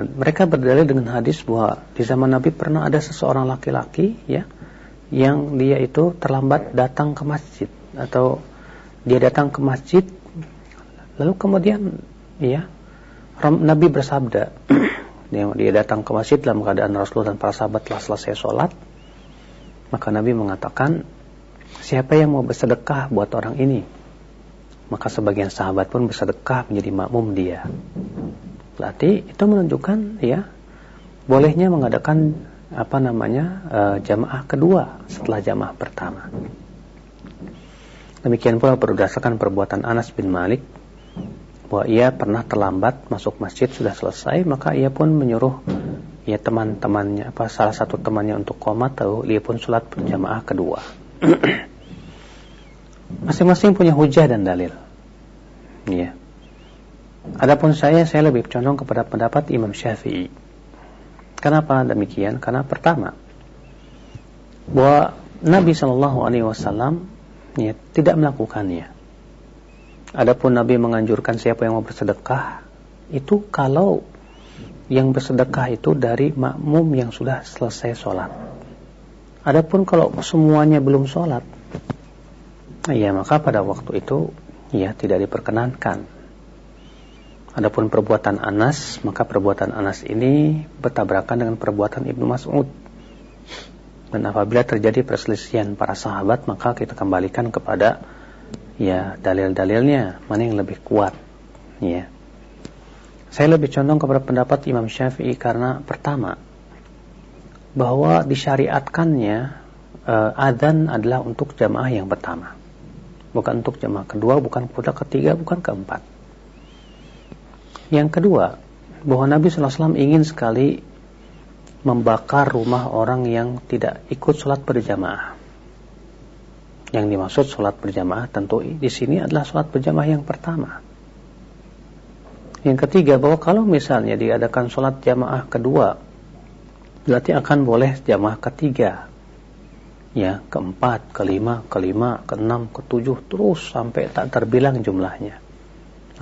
mereka berdalil dengan hadis bahwa di zaman Nabi pernah ada seseorang laki-laki ya yang dia itu terlambat datang ke masjid atau dia datang ke masjid lalu kemudian ya Nabi bersabda dia datang ke masjid dalam keadaan Rasulullah dan para sahabat telah selesai sholat maka Nabi mengatakan siapa yang mau bersedekah buat orang ini? Maka sebagian sahabat pun bersedekah menjadi makmum dia Berarti itu menunjukkan ya bolehnya mengadakan apa namanya uh, jamaah kedua setelah jamaah pertama. Demikian pula berdasarkan perbuatan Anas bin Malik bahwa ia pernah terlambat masuk masjid sudah selesai maka ia pun menyuruh ya teman-temannya apa salah satu temannya untuk koma tahu dia pun sholat berjamaah kedua. Masing-masing punya hujah dan dalil. Ya. Adapun saya, saya lebih condong kepada pendapat Imam Syafi'i. Kenapa demikian? Karena pertama, bahwa Nabi Shallallahu Alaihi Wasallam ya, tidak melakukannya. Adapun Nabi menganjurkan siapa yang mau bersedekah, itu kalau yang bersedekah itu dari makmum yang sudah selesai sholat. Adapun kalau semuanya belum sholat, ya maka pada waktu itu ya tidak diperkenankan Adapun perbuatan Anas, maka perbuatan Anas ini bertabrakan dengan perbuatan Ibnu Mas'ud. Dan apabila terjadi perselisihan para sahabat, maka kita kembalikan kepada ya dalil-dalilnya, mana yang lebih kuat. Ya. Saya lebih condong kepada pendapat Imam Syafi'i karena pertama bahwa disyariatkannya uh, adzan adalah untuk jamaah yang pertama. Bukan untuk jamaah kedua, bukan pula ketiga, bukan keempat. Yang kedua, bahwa Nabi SAW ingin sekali membakar rumah orang yang tidak ikut sholat berjamaah. Yang dimaksud sholat berjamaah tentu di sini adalah sholat berjamaah yang pertama. Yang ketiga, bahwa kalau misalnya diadakan sholat jamaah kedua, berarti akan boleh jamaah ketiga. Ya, keempat, kelima, kelima, keenam, ketujuh, terus sampai tak terbilang jumlahnya.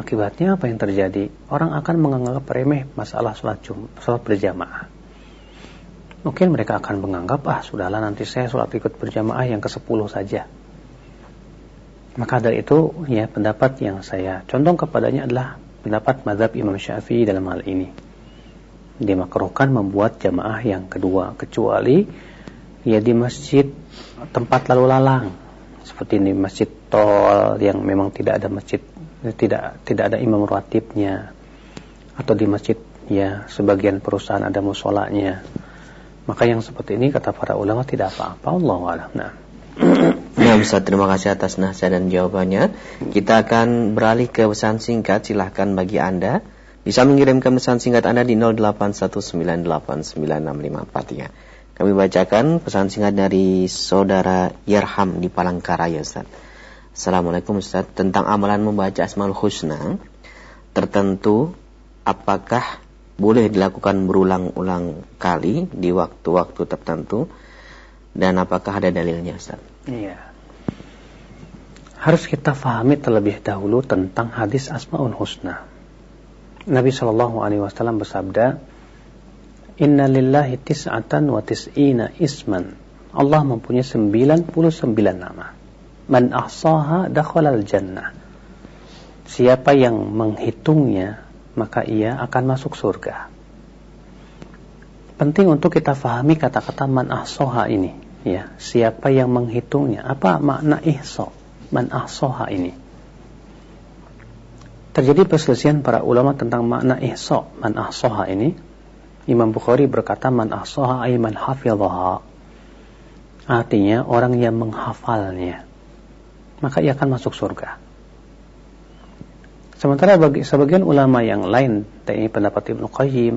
Akibatnya apa yang terjadi? Orang akan menganggap remeh masalah sholat, jum, sholat berjamaah. Mungkin mereka akan menganggap, ah sudahlah nanti saya sholat ikut berjamaah yang ke-10 saja. Maka dari itu, ya pendapat yang saya condong kepadanya adalah pendapat madhab Imam Syafi'i dalam hal ini. Dimakruhkan membuat jamaah yang kedua, kecuali ya di masjid tempat lalu lalang. Seperti di masjid tol yang memang tidak ada masjid tidak tidak ada imam ratibnya atau di masjid ya sebagian perusahaan ada musolanya maka yang seperti ini kata para ulama tidak apa-apa Allah alam nah Ya Ustaz, terima kasih atas nasihat dan jawabannya. Kita akan beralih ke pesan singkat. Silahkan bagi Anda bisa mengirimkan pesan singkat Anda di 0819896543. Kami bacakan pesan singkat dari saudara Yerham di Palangkaraya Ustaz. Assalamualaikum Ustaz. Tentang amalan membaca Asmaul Husna Tertentu Apakah boleh dilakukan berulang-ulang kali Di waktu-waktu tertentu? Dan apakah ada dalilnya Ustaz? Iya. Harus kita fahami terlebih dahulu Tentang hadis Asmaul Husna. Nabi SAW bersabda Inna lillahi tis'atan wa tis'ina isman. Allah mempunyai 99 nama man ahsaha dakhalal jannah. Siapa yang menghitungnya, maka ia akan masuk surga. Penting untuk kita fahami kata-kata man ahsaha ini, ya. Siapa yang menghitungnya? Apa makna ihsa? Man ahsaha ini. Terjadi perselisihan para ulama tentang makna ihsa, man ahsaha ini. Imam Bukhari berkata man ahsaha ay man hafidhaha. Artinya orang yang menghafalnya maka ia akan masuk surga. Sementara bagi sebagian ulama yang lain, ini pendapat Ibnu Qayyim,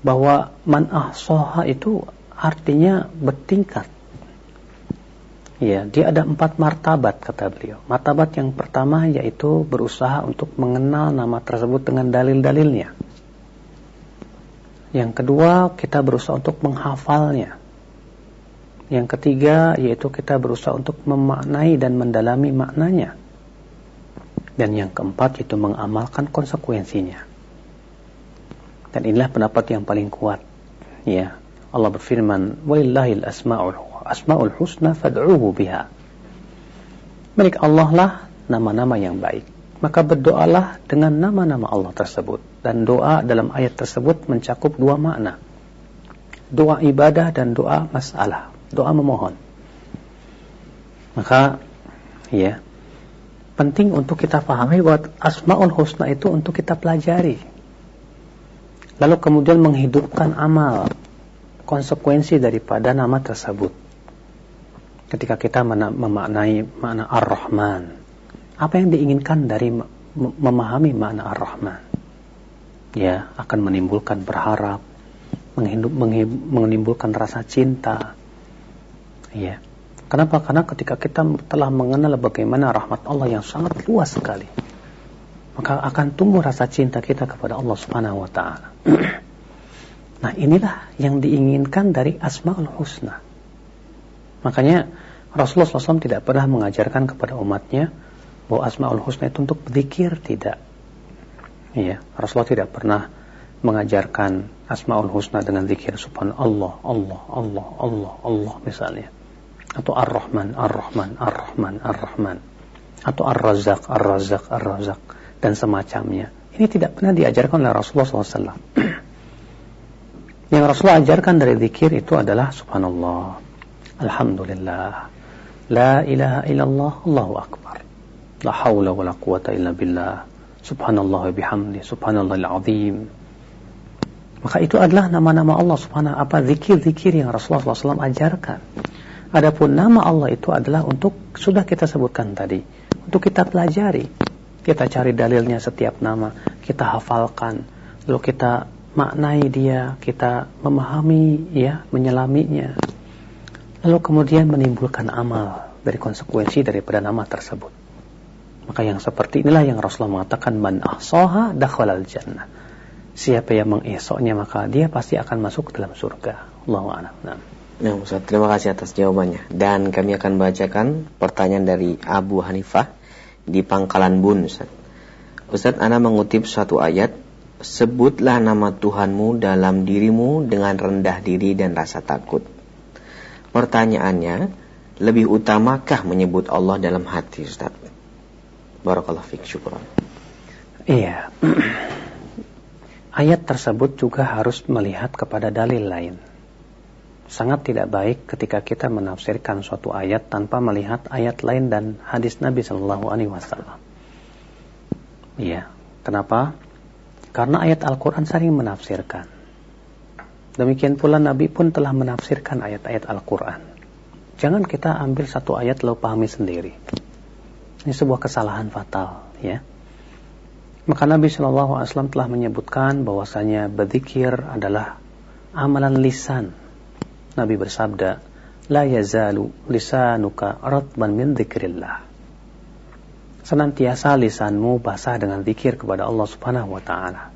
bahwa man ahsoha itu artinya bertingkat. Ya, dia ada empat martabat kata beliau. Martabat yang pertama yaitu berusaha untuk mengenal nama tersebut dengan dalil-dalilnya. Yang kedua, kita berusaha untuk menghafalnya. Yang ketiga, yaitu kita berusaha untuk memaknai dan mendalami maknanya. Dan yang keempat, yaitu mengamalkan konsekuensinya. Dan inilah pendapat yang paling kuat. Ya, Allah berfirman, "Walillahil asmaul asmaul husna fad'uhu biha." Milik Allah lah nama-nama yang baik. Maka berdoalah dengan nama-nama Allah tersebut. Dan doa dalam ayat tersebut mencakup dua makna. Doa ibadah dan doa masalah. Doa memohon. Maka, ya, penting untuk kita pahami bahwa asmaul husna itu untuk kita pelajari. Lalu kemudian menghidupkan amal konsekuensi daripada nama tersebut. Ketika kita memaknai makna Ar-Rahman. Apa yang diinginkan dari memahami makna Ar-Rahman? Ya akan menimbulkan berharap menimbulkan rasa cinta ya kenapa karena ketika kita telah mengenal bagaimana rahmat Allah yang sangat luas sekali maka akan tumbuh rasa cinta kita kepada Allah Subhanahu wa taala. nah, inilah yang diinginkan dari Asmaul Husna. Makanya Rasulullah SAW tidak pernah mengajarkan kepada umatnya bahwa Asmaul Husna itu untuk berzikir tidak. Iya, Rasulullah tidak pernah mengajarkan Asmaul Husna dengan zikir subhanallah, Allah, Allah, Allah, Allah misalnya. Atau Ar-Rahman, Ar-Rahman, Ar-Rahman, Ar-Rahman. Atau Ar-Razak, Ar-Razak, Ar-Razak dan semacamnya. Ini tidak pernah diajarkan oleh Rasulullah SAW. Yang Rasulullah ajarkan dari zikir itu adalah Subhanallah, Alhamdulillah, La ilaha illallah, Allahu Akbar, La hawla wa la quwata illa billah, Subhanallah wa bihamdi, Subhanallahil azim. Maka itu adalah nama-nama Allah subhanahu apa zikir-zikir yang Rasulullah SAW ajarkan. Adapun nama Allah itu adalah untuk sudah kita sebutkan tadi, untuk kita pelajari. Kita cari dalilnya setiap nama, kita hafalkan, lalu kita maknai dia, kita memahami ya, menyelaminya. Lalu kemudian menimbulkan amal dari konsekuensi daripada nama tersebut. Maka yang seperti inilah yang Rasulullah mengatakan man ahsaha dakhalal jannah. Siapa yang mengesoknya maka dia pasti akan masuk ke dalam surga. Allahu a'lam. Nah. Nah, Ustaz, terima kasih atas jawabannya. Dan kami akan bacakan pertanyaan dari Abu Hanifah di pangkalan bun Ustaz. Ustaz Ana mengutip suatu ayat Sebutlah nama Tuhanmu dalam dirimu dengan rendah diri dan rasa takut Pertanyaannya Lebih utamakah menyebut Allah dalam hati Ustaz? Barakallah fiqh syukuran Iya Ayat tersebut juga harus melihat kepada dalil lain sangat tidak baik ketika kita menafsirkan suatu ayat tanpa melihat ayat lain dan hadis Nabi Shallallahu Alaihi Wasallam. Iya, kenapa? Karena ayat Al-Quran sering menafsirkan. Demikian pula Nabi pun telah menafsirkan ayat-ayat Al-Quran. Jangan kita ambil satu ayat lalu pahami sendiri. Ini sebuah kesalahan fatal, ya. Maka Nabi Shallallahu Alaihi Wasallam telah menyebutkan bahwasanya berzikir adalah amalan lisan Nabi bersabda, La yazalu lisanuka ratban min dzikrillah. Senantiasa lisanmu basah dengan zikir kepada Allah Subhanahu wa taala.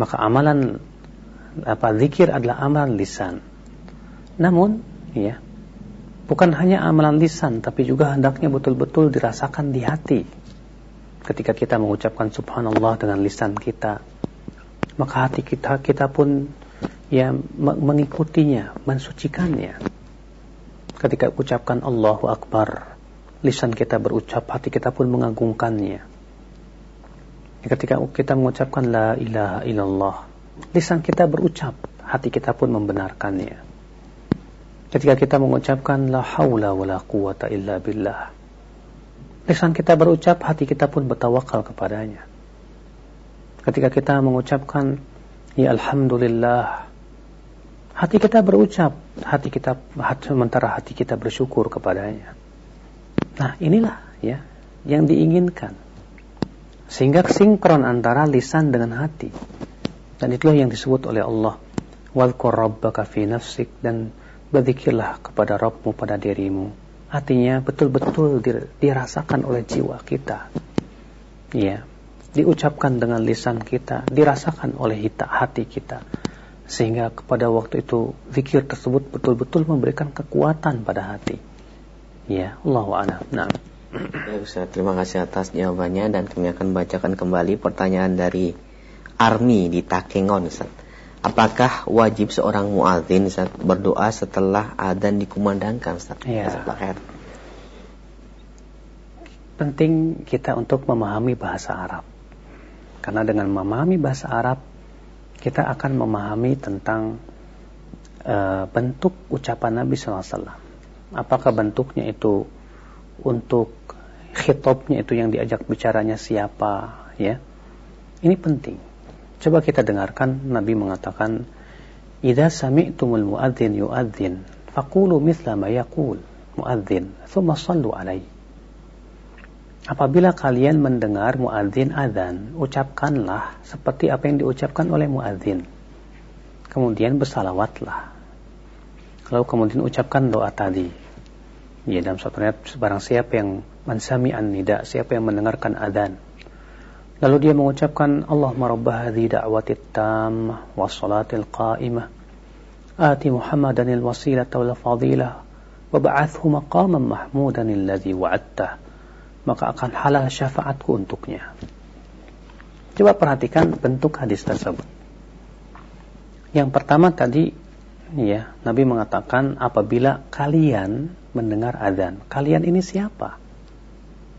Maka amalan apa zikir adalah amalan lisan. Namun, ya, bukan hanya amalan lisan tapi juga hendaknya betul-betul dirasakan di hati. Ketika kita mengucapkan subhanallah dengan lisan kita, maka hati kita kita pun ya mengikutinya, mensucikannya. Ketika ucapkan Allahu Akbar, lisan kita berucap, hati kita pun mengagungkannya. Ketika kita mengucapkan La ilaha illallah, lisan kita berucap, hati kita pun membenarkannya. Ketika kita mengucapkan La haula wa la quwata illa billah, lisan kita berucap, hati kita pun bertawakal kepadanya. Ketika kita mengucapkan Ya Alhamdulillah Hati kita berucap, hati kita hati, sementara hati kita bersyukur kepadanya. Nah, inilah ya yang diinginkan. Sehingga sinkron antara lisan dengan hati. Dan itulah yang disebut oleh Allah. Rabbaka fi nafsik dan berzikirlah kepada Rabbmu pada dirimu. Artinya betul-betul dirasakan oleh jiwa kita. Ya, diucapkan dengan lisan kita, dirasakan oleh hati kita. Sehingga kepada waktu itu zikir tersebut betul-betul memberikan kekuatan pada hati. Ya, Allahu a'lam. Nah. Ya Ustaz, terima kasih atas jawabannya dan kami akan bacakan kembali pertanyaan dari Armi di Takengon Ustaz. Apakah wajib seorang muadzin Ustaz berdoa setelah adzan dikumandangkan Ustaz? Ya. Penting kita untuk memahami bahasa Arab. Karena dengan memahami bahasa Arab kita akan memahami tentang uh, bentuk ucapan Nabi SAW. Apakah bentuknya itu untuk khitobnya itu yang diajak bicaranya siapa, ya? Ini penting. Coba kita dengarkan Nabi mengatakan, "Idza sami'tumul muadzin yu'adzin, faqulu mithla ma muadzin, thumma shallu alaihi." Apabila kalian mendengar muadzin adzan, ucapkanlah seperti apa yang diucapkan oleh muadzin. Kemudian bersalawatlah. Lalu kemudian ucapkan doa tadi. Ya dalam suatu ayat barang siapa yang mansami an nida, siapa yang mendengarkan adzan, Lalu dia mengucapkan Allahumma rabba hadhi da'wati tammah wa salatil qa'imah ati Muhammadan al-wasilata wal fadilah wa ba'athu maqaman mahmudan alladhi maka akan halal syafaatku untuknya. Coba perhatikan bentuk hadis tersebut. Yang pertama tadi ya, Nabi mengatakan apabila kalian mendengar azan, kalian ini siapa?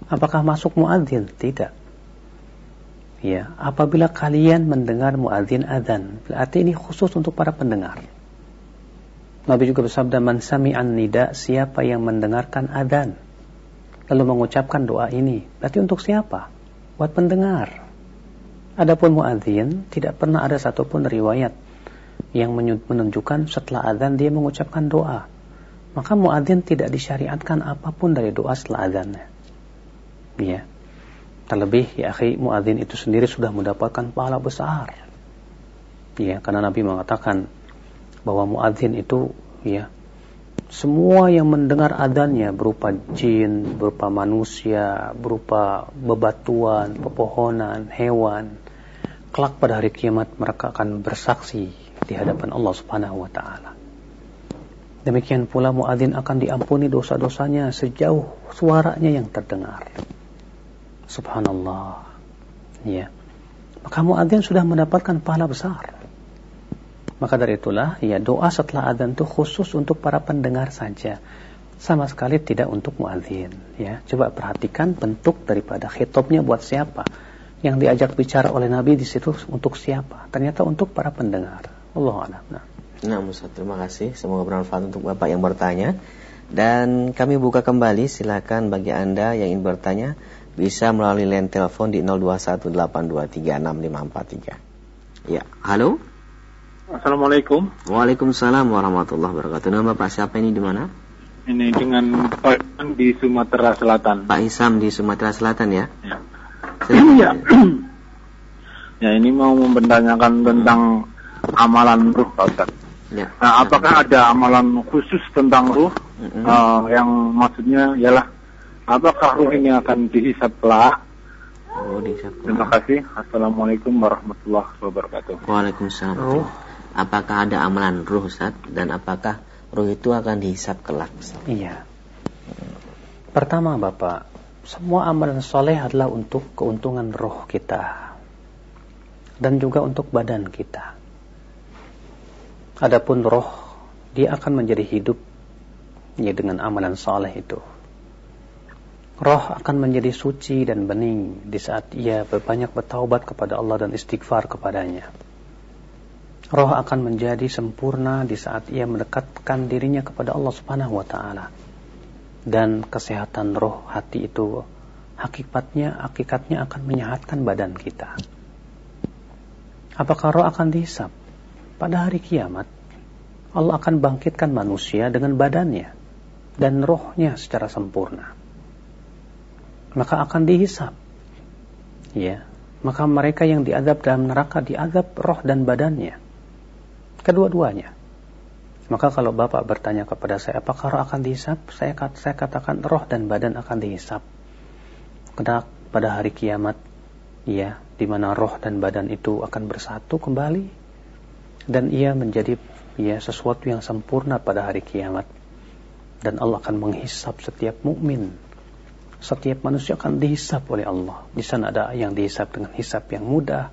Apakah masuk muadzin? Tidak. Ya, apabila kalian mendengar muadzin adzan, berarti ini khusus untuk para pendengar. Nabi juga bersabda, "Man sami'an nida, siapa yang mendengarkan adzan lalu mengucapkan doa ini, berarti untuk siapa? Buat pendengar. Adapun muadzin tidak pernah ada satupun riwayat yang menunjukkan setelah adzan dia mengucapkan doa. Maka muadzin tidak disyariatkan apa pun dari doa setelah adzannya. Ya. Terlebih ya akhi muadzin itu sendiri sudah mendapatkan pahala besar. Ya, karena Nabi mengatakan bahwa muadzin itu ya semua yang mendengar adanya berupa jin, berupa manusia, berupa bebatuan, pepohonan, hewan, kelak pada hari kiamat mereka akan bersaksi di hadapan Allah Subhanahu wa taala. Demikian pula muadzin akan diampuni dosa-dosanya sejauh suaranya yang terdengar. Subhanallah. Ya. Maka muadzin sudah mendapatkan pahala besar. Maka dari itulah ya doa setelah adzan itu khusus untuk para pendengar saja. Sama sekali tidak untuk muadzin, ya. Coba perhatikan bentuk daripada khitabnya buat siapa. Yang diajak bicara oleh Nabi di situ untuk siapa? Ternyata untuk para pendengar. Allah a'lam. Nah. Nah, Ustaz, terima kasih. Semoga bermanfaat untuk Bapak yang bertanya. Dan kami buka kembali, silakan bagi Anda yang ingin bertanya bisa melalui line telepon di 0218236543. Ya, halo. Assalamualaikum. Waalaikumsalam warahmatullahi wabarakatuh. Nama Pak siapa ini di mana? Ini dengan Pak Isam di Sumatera Selatan. Pak Isam di Sumatera Selatan ya? Ya. ya. ya ini mau membentanyakan tentang amalan ruh Pak Ustaz. Ya. Nah, apakah ada amalan khusus tentang ruh mm -hmm. uh, yang maksudnya ialah apakah ruh ini akan dihisap kelak? Oh, dihisap Terima kasih. Assalamualaikum warahmatullahi wabarakatuh. Waalaikumsalam. Ruh. Apakah ada amalan ruh Ustaz dan apakah ruh itu akan dihisap kelak? Ustaz? Iya. Pertama Bapak, semua amalan soleh adalah untuk keuntungan roh kita dan juga untuk badan kita. Adapun roh, dia akan menjadi hidup ya dengan amalan soleh itu roh akan menjadi suci dan bening di saat ia berbanyak bertaubat kepada Allah dan istighfar kepadanya. Roh akan menjadi sempurna di saat ia mendekatkan dirinya kepada Allah Subhanahu wa taala. Dan kesehatan roh hati itu hakikatnya hakikatnya akan menyehatkan badan kita. Apakah roh akan dihisap? Pada hari kiamat, Allah akan bangkitkan manusia dengan badannya dan rohnya secara sempurna maka akan dihisap. Ya. maka mereka yang diadab dalam neraka diadab roh dan badannya. Kedua-duanya. Maka kalau Bapak bertanya kepada saya, apakah roh akan dihisap? Saya, saya katakan roh dan badan akan dihisap. Karena pada hari kiamat, ya, di mana roh dan badan itu akan bersatu kembali dan ia menjadi ya sesuatu yang sempurna pada hari kiamat. Dan Allah akan menghisap setiap mukmin. Setiap manusia akan dihisap oleh Allah. Di sana ada yang dihisap dengan hisap yang mudah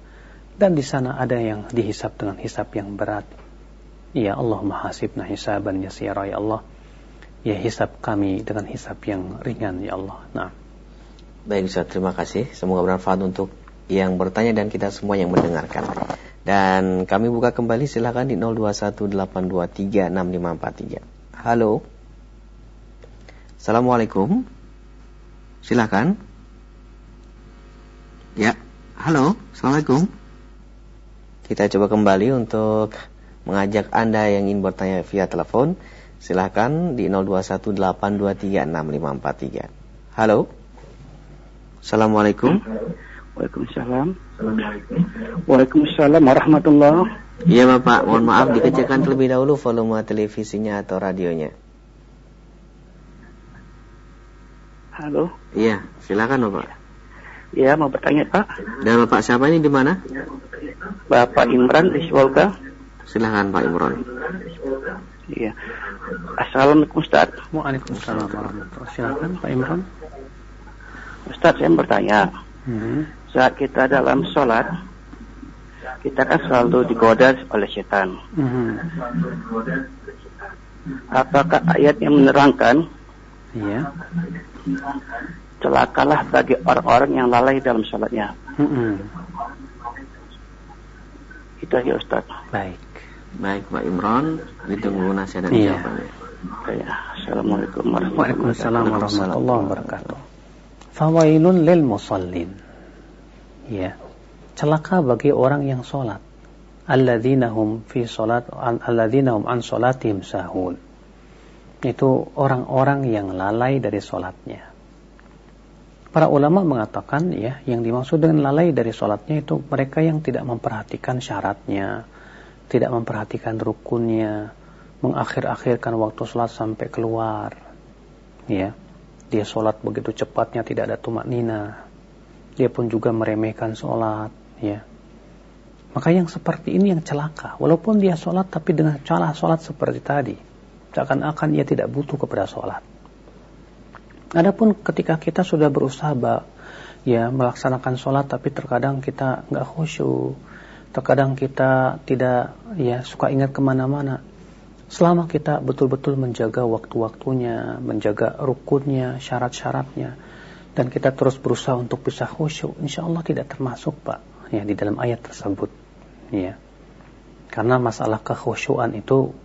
dan di sana ada yang dihisap dengan hisap yang berat. Ya Allah mahasibna hisaban yasira ya Allah. Ya hisab kami dengan hisab yang ringan ya Allah. Nah. Baik Ustaz, terima kasih. Semoga bermanfaat untuk yang bertanya dan kita semua yang mendengarkan. Dan kami buka kembali silakan di 0218236543. Halo. Assalamualaikum. Silakan. Ya, halo. Assalamualaikum. Kita coba kembali untuk mengajak Anda yang ingin bertanya via telepon, silahkan di 0218236543. Halo. Assalamualaikum. Waalaikumsalam. Waalaikumsalam warahmatullah. Iya Bapak, mohon maaf dikecilkan terlebih dahulu volume televisinya atau radionya. Halo. Iya, silakan Bapak. Iya, mau bertanya Pak. Dan Bapak siapa ini di mana? Bapak Imran di. Silahkan Pak Imron. Iya. Assalamualaikum Ustaz. Waalaikumsalam warahmatullahi Silakan Pak Imron. Ustaz saya bertanya. Hmm. Saat kita dalam sholat, kita kan selalu digoda oleh setan. Hmm. Apakah ayat yang menerangkan? Iya. Celakalah bagi orang-orang yang lalai dalam sholatnya. Hmm. Itu aja Ustaz. Baik. Baik Pak Imron, ditunggu nasihat dan iya. jawabannya. Ya, Assalamualaikum warahmatullahi wabarakatuh. Fawailun lil musallin. Ya. Celaka bagi orang yang salat. Alladzina hum fi salat alladzina hum an salatihim sahun. Itu orang-orang yang lalai dari salatnya. Para ulama mengatakan ya, yang dimaksud dengan lalai dari salatnya itu mereka yang tidak memperhatikan syaratnya, tidak memperhatikan rukunnya, mengakhir-akhirkan waktu sholat sampai keluar. Ya, dia sholat begitu cepatnya tidak ada tumak nina. Dia pun juga meremehkan sholat. Ya, maka yang seperti ini yang celaka. Walaupun dia sholat tapi dengan cara sholat seperti tadi, seakan-akan ia tidak butuh kepada sholat. Adapun ketika kita sudah berusaha ya melaksanakan sholat tapi terkadang kita nggak khusyuk, Terkadang kita tidak ya suka ingat ke mana-mana. Selama kita betul-betul menjaga waktu-waktunya, menjaga rukunnya, syarat-syaratnya, dan kita terus berusaha untuk bisa khusyuk, insya Allah tidak termasuk Pak ya di dalam ayat tersebut. Ya. Karena masalah kekhusyuan itu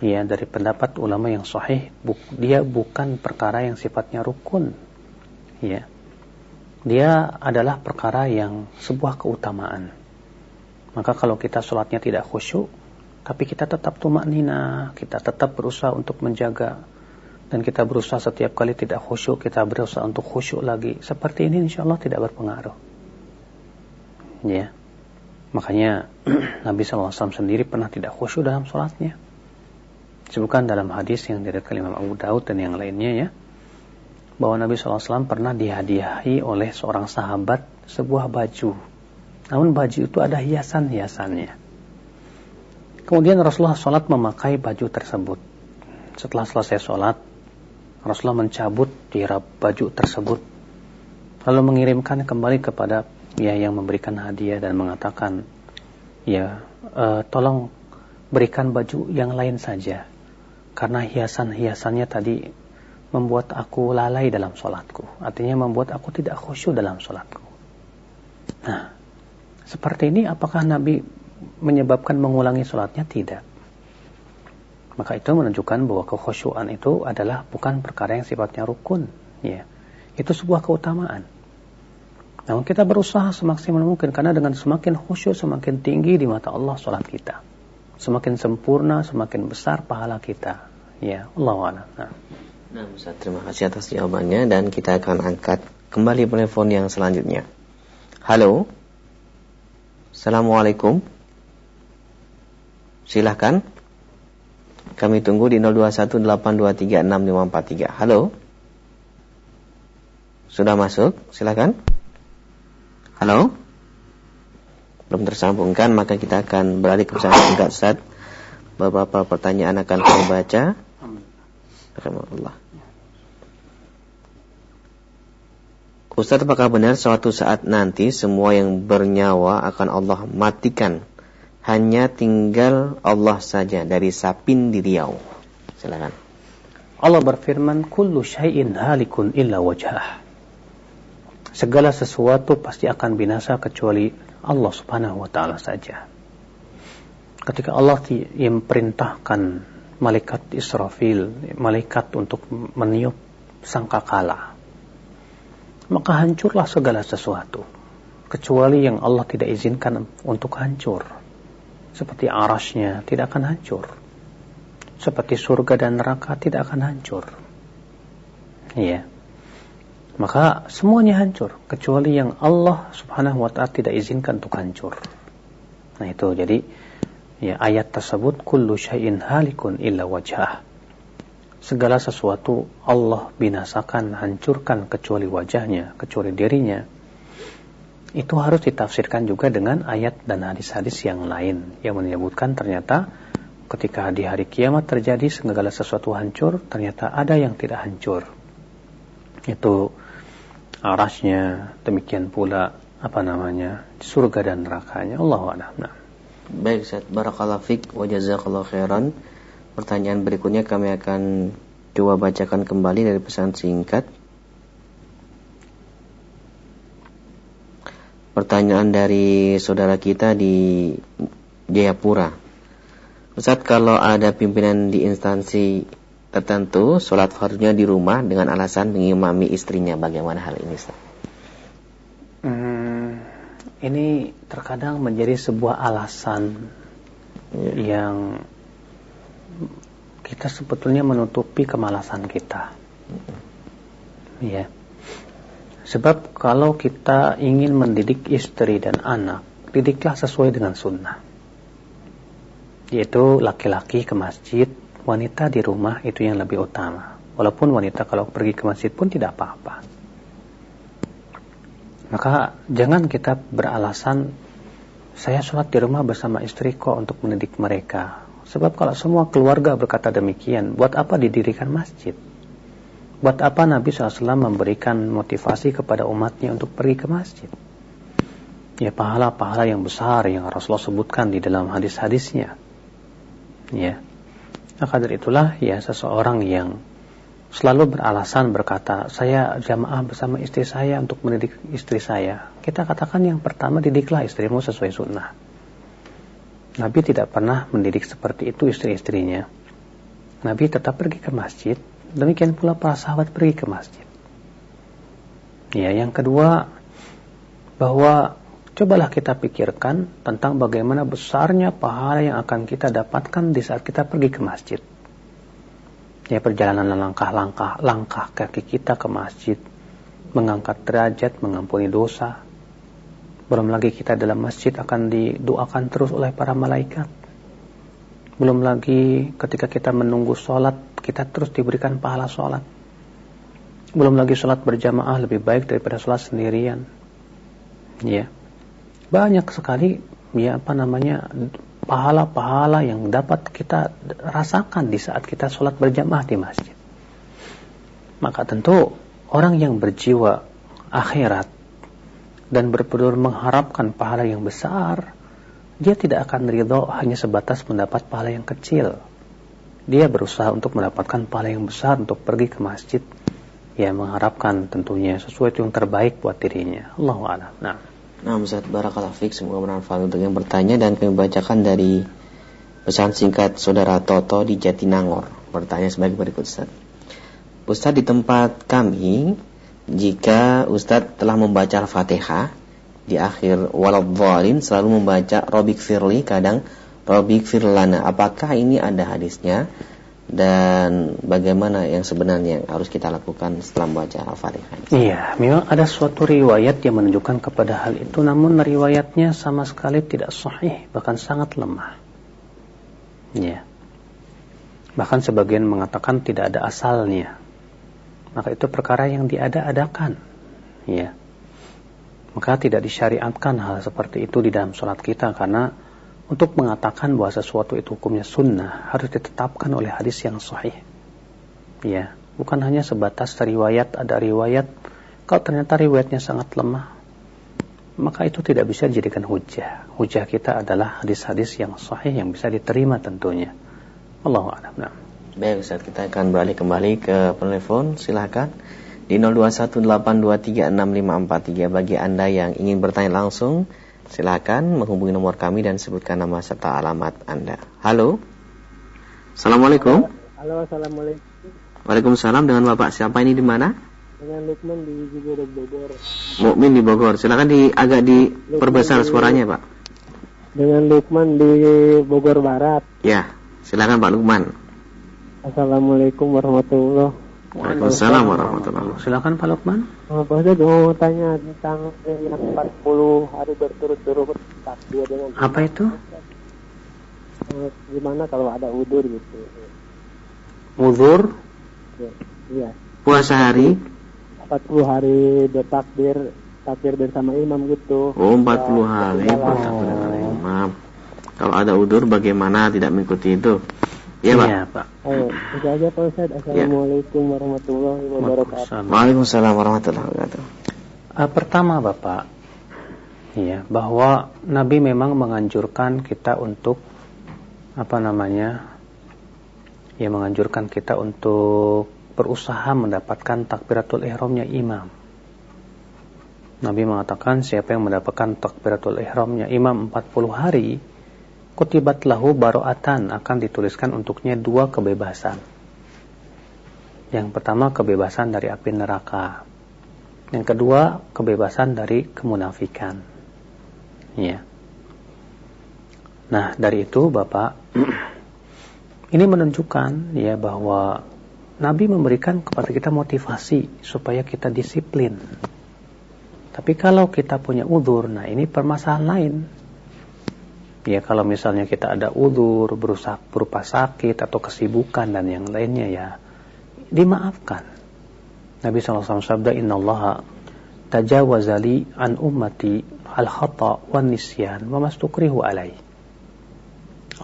ya dari pendapat ulama yang sahih bu, dia bukan perkara yang sifatnya rukun. Ya. Dia adalah perkara yang sebuah keutamaan maka kalau kita sholatnya tidak khusyuk, tapi kita tetap tumak nina, kita tetap berusaha untuk menjaga, dan kita berusaha setiap kali tidak khusyuk, kita berusaha untuk khusyuk lagi. Seperti ini insya Allah tidak berpengaruh. Ya. Makanya Nabi SAW sendiri pernah tidak khusyuk dalam sholatnya. Sebutkan dalam hadis yang diriwayatkan Imam Abu Daud dan yang lainnya ya. Bahwa Nabi SAW pernah dihadiahi oleh seorang sahabat sebuah baju namun baju itu ada hiasan-hiasannya. Kemudian Rasulullah sholat memakai baju tersebut. Setelah selesai sholat, Rasulullah mencabut tirab baju tersebut. Lalu mengirimkan kembali kepada ya yang memberikan hadiah dan mengatakan, ya uh, tolong berikan baju yang lain saja. Karena hiasan-hiasannya tadi membuat aku lalai dalam sholatku. Artinya membuat aku tidak khusyuk dalam sholatku. Nah, seperti ini apakah Nabi menyebabkan mengulangi sholatnya? Tidak. Maka itu menunjukkan bahwa kekhusyuan itu adalah bukan perkara yang sifatnya rukun. Ya. Itu sebuah keutamaan. Namun kita berusaha semaksimal mungkin karena dengan semakin khusyuk semakin tinggi di mata Allah sholat kita. Semakin sempurna, semakin besar pahala kita. Ya, Allah a'lam. Nah. nah, terima kasih atas jawabannya dan kita akan angkat kembali telepon yang selanjutnya. Halo. Assalamualaikum. Silahkan. Kami tunggu di 0218236543. Halo. Sudah masuk? Silahkan. Halo. Belum tersambungkan, maka kita akan beralih ke pesan singkat Ustaz. Beberapa pertanyaan akan kami baca. Alhamdulillah. Ustaz apakah benar suatu saat nanti semua yang bernyawa akan Allah matikan hanya tinggal Allah saja dari sapin di Riau. Silakan. Allah berfirman, "Kullu syai'in halikun illa wajhah." Segala sesuatu pasti akan binasa kecuali Allah Subhanahu wa taala saja. Ketika Allah memerintahkan malaikat Israfil, malaikat untuk meniup sangkakala, maka hancurlah segala sesuatu. Kecuali yang Allah tidak izinkan untuk hancur. Seperti arasnya tidak akan hancur. Seperti surga dan neraka tidak akan hancur. Iya. Maka semuanya hancur kecuali yang Allah subhanahu wa ta'ala tidak izinkan untuk hancur. Nah itu. Jadi ya ayat tersebut kullu syai'in halikun illa wajah segala sesuatu Allah binasakan, hancurkan kecuali wajahnya, kecuali dirinya. Itu harus ditafsirkan juga dengan ayat dan hadis-hadis yang lain yang menyebutkan ternyata ketika di hari kiamat terjadi segala sesuatu hancur, ternyata ada yang tidak hancur. Itu arasnya, demikian pula apa namanya, surga dan nerakanya. Allahu a'lam. Nah. Baik, Ustaz. Barakallahu fik wa jazakallahu khairan. Pertanyaan berikutnya kami akan coba bacakan kembali dari pesan singkat. Pertanyaan dari saudara kita di Jayapura. Ustaz, kalau ada pimpinan di instansi tertentu, sholat fardunya di rumah dengan alasan mengimami istrinya, bagaimana hal ini Ustaz? Hmm, ini terkadang menjadi sebuah alasan ya. yang kita sebetulnya menutupi kemalasan kita. Ya. Sebab kalau kita ingin mendidik istri dan anak, didiklah sesuai dengan sunnah. Yaitu laki-laki ke masjid, wanita di rumah itu yang lebih utama. Walaupun wanita kalau pergi ke masjid pun tidak apa-apa. Maka jangan kita beralasan saya sholat di rumah bersama istri kok untuk mendidik mereka. Sebab kalau semua keluarga berkata demikian, buat apa didirikan masjid? Buat apa Nabi SAW memberikan motivasi kepada umatnya untuk pergi ke masjid? Ya pahala-pahala yang besar yang Rasulullah sebutkan di dalam hadis-hadisnya. Ya. Maka dari itulah ya seseorang yang selalu beralasan berkata, saya jamaah bersama istri saya untuk mendidik istri saya. Kita katakan yang pertama didiklah istrimu sesuai sunnah. Nabi tidak pernah mendidik seperti itu istri-istrinya. Nabi tetap pergi ke masjid, demikian pula para sahabat pergi ke masjid. Ya, yang kedua bahwa cobalah kita pikirkan tentang bagaimana besarnya pahala yang akan kita dapatkan di saat kita pergi ke masjid. Ya, perjalanan langkah-langkah langkah kaki kita ke masjid, mengangkat derajat, mengampuni dosa, belum lagi kita dalam masjid akan didoakan terus oleh para malaikat. Belum lagi ketika kita menunggu sholat, kita terus diberikan pahala sholat. Belum lagi sholat berjamaah lebih baik daripada sholat sendirian. Ya, banyak sekali ya apa namanya pahala-pahala yang dapat kita rasakan di saat kita sholat berjamaah di masjid. Maka tentu orang yang berjiwa akhirat dan berpedur mengharapkan pahala yang besar, dia tidak akan ridho hanya sebatas mendapat pahala yang kecil. Dia berusaha untuk mendapatkan pahala yang besar untuk pergi ke masjid. Ya mengharapkan tentunya sesuatu yang terbaik buat dirinya. Allah a'lam. Nah. Nah, Ustaz Barakallah Fik, semoga bermanfaat untuk yang bertanya dan kami bacakan dari pesan singkat Saudara Toto di Jatinangor. Bertanya sebagai berikut Ustaz. Ustaz di tempat kami jika Ustadz telah membaca Al-Fatihah di akhir waladhdallin selalu membaca Robik Firli kadang Robik Firlana apakah ini ada hadisnya dan bagaimana yang sebenarnya yang harus kita lakukan setelah membaca Al-Fatihah. Iya, memang ada suatu riwayat yang menunjukkan kepada hal itu namun riwayatnya sama sekali tidak sahih, bahkan sangat lemah. Iya. Bahkan sebagian mengatakan tidak ada asalnya. Maka itu perkara yang diada-adakan. Iya. Maka tidak disyariatkan hal seperti itu di dalam sholat kita karena untuk mengatakan bahwa sesuatu itu hukumnya sunnah harus ditetapkan oleh hadis yang sahih. Ya, bukan hanya sebatas riwayat ada riwayat. Kalau ternyata riwayatnya sangat lemah, maka itu tidak bisa dijadikan hujah. Hujah kita adalah hadis-hadis yang sahih yang bisa diterima tentunya. Allahu a'lam. Baik, Ustaz, kita akan balik kembali ke telepon. Silakan di 0218236543 bagi Anda yang ingin bertanya langsung silakan menghubungi nomor kami dan sebutkan nama serta alamat Anda. Halo. Assalamualaikum. Halo, Assalamualaikum. Waalaikumsalam dengan Bapak siapa ini di mana? Dengan Lukman di Bogor. Mukmin di Bogor. Silakan di agak diperbesar suaranya, Pak. Dengan Lukman di Bogor Barat. Ya, silakan Pak Lukman. Assalamualaikum warahmatullahi Waalaikumsalam warahmatullahi wabarakatuh. Silakan Pak Lukman. Oh, Pak Ustaz mau tanya tentang yang 40 hari berturut-turut takbir dengan Apa itu? Eh, Gimana kalau ada udur gitu? Udur? Ya, Iya. Puasa hari? 40 hari bertakbir takbir bersama imam gitu. Oh, 40 hari Ya, puasa bersama imam. Kalau ada udur bagaimana tidak mengikuti itu? Iya, Pak. Iya, Pak. Ayo, itu aja Pak Ustaz. Assalamualaikum warahmatullahi wabarakatuh. Waalaikumsalam warahmatullahi wabarakatuh. Uh, pertama Bapak, ya bahwa Nabi memang menganjurkan kita untuk apa namanya, ya menganjurkan kita untuk berusaha mendapatkan takbiratul ihramnya imam. Nabi mengatakan siapa yang mendapatkan takbiratul ihramnya imam 40 hari, kutibat lahu baro'atan akan dituliskan untuknya dua kebebasan. Yang pertama kebebasan dari api neraka. Yang kedua kebebasan dari kemunafikan. Ya. Nah, dari itu Bapak ini menunjukkan ya bahwa Nabi memberikan kepada kita motivasi supaya kita disiplin. Tapi kalau kita punya udur, nah ini permasalahan lain Ya kalau misalnya kita ada udur, berusaha berupa sakit atau kesibukan dan yang lainnya ya dimaafkan. Nabi SAW sabda Allah tajawazali an ummati al khata wa nisyan wa mastukrihu alai.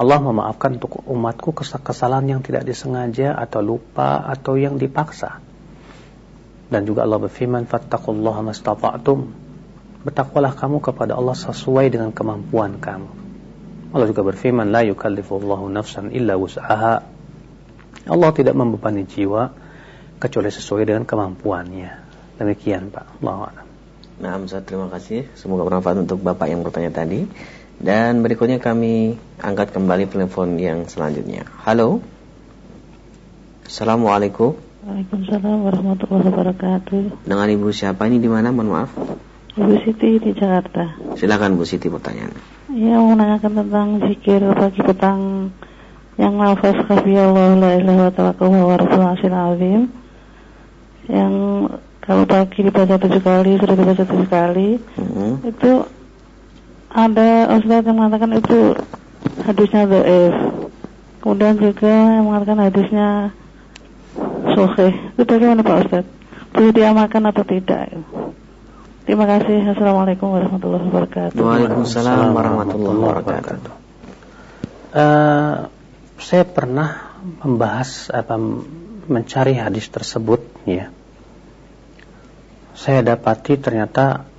Allah memaafkan untuk umatku kesalahan yang tidak disengaja atau lupa atau yang dipaksa. Dan juga Allah berfirman fattaqullaha mastata'tum. Bertakwalah kamu kepada Allah sesuai dengan kemampuan kamu. Allah juga berfirman la yukallifullahu nafsan illa wus'aha. Allah tidak membebani jiwa kecuali sesuai dengan kemampuannya. Demikian Pak. Allah a'lam. Nah, Ustaz, terima kasih. Semoga bermanfaat untuk Bapak yang bertanya tadi. Dan berikutnya kami angkat kembali telepon yang selanjutnya. Halo. Assalamualaikum. Waalaikumsalam warahmatullahi wabarakatuh. Dengan Ibu siapa ini di mana? Mohon maaf. Ibu Siti di Jakarta. Silakan Bu Siti pertanyaan. Ya mau menanyakan tentang zikir pagi petang yang nafas kafiyallahu la ilaha wa wa rasul azim. Yang kalau pagi dibaca tujuh kali sudah dibaca tujuh kali Hmm. itu ada ustadz yang mengatakan itu hadisnya doef kemudian juga yang mengatakan hadisnya soheh itu bagaimana Pak Ustadz? Boleh diamalkan atau tidak terima kasih Assalamualaikum warahmatullahi wabarakatuh Waalaikumsalam warahmatullahi wabarakatuh. Eh, saya pernah membahas apa mencari hadis tersebut ya. Saya dapati ternyata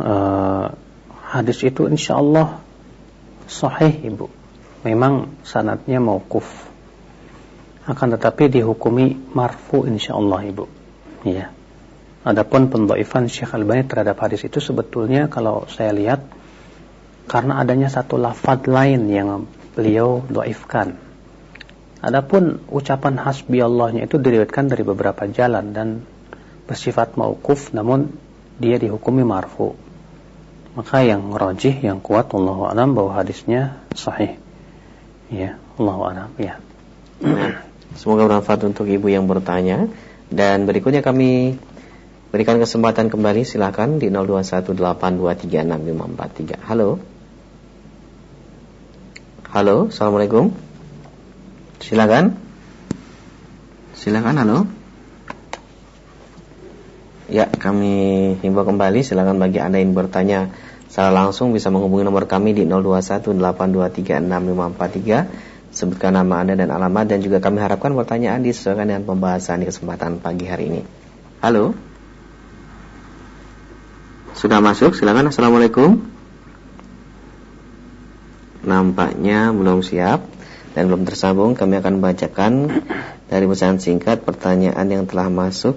eh, hadis itu insya Allah sahih ibu. Memang sanatnya mauquf. Akan tetapi dihukumi marfu insya Allah ibu. Ya. Adapun pendhaifan Syekh Albani terhadap hadis itu sebetulnya kalau saya lihat karena adanya satu lafad lain yang beliau doifkan. Adapun ucapan hasbi Allahnya itu diriwayatkan dari beberapa jalan dan bersifat mauquf namun dia dihukumi marfu. Maka yang rajih yang kuat Allah alam bahwa hadisnya sahih. Ya, Allah alam ya. Semoga bermanfaat untuk ibu yang bertanya. Dan berikutnya kami berikan kesempatan kembali silakan di 0218236543. Halo. Halo, Assalamualaikum. Silakan. Silakan, halo. Ya, kami himbau kembali silakan bagi Anda yang bertanya secara langsung bisa menghubungi nomor kami di 0218236543 sebutkan nama Anda dan alamat dan juga kami harapkan pertanyaan disesuaikan dengan pembahasan di kesempatan pagi hari ini. Halo. Sudah masuk? Silakan. Assalamualaikum. Nampaknya belum siap dan belum tersambung. Kami akan bacakan dari pesan singkat pertanyaan yang telah masuk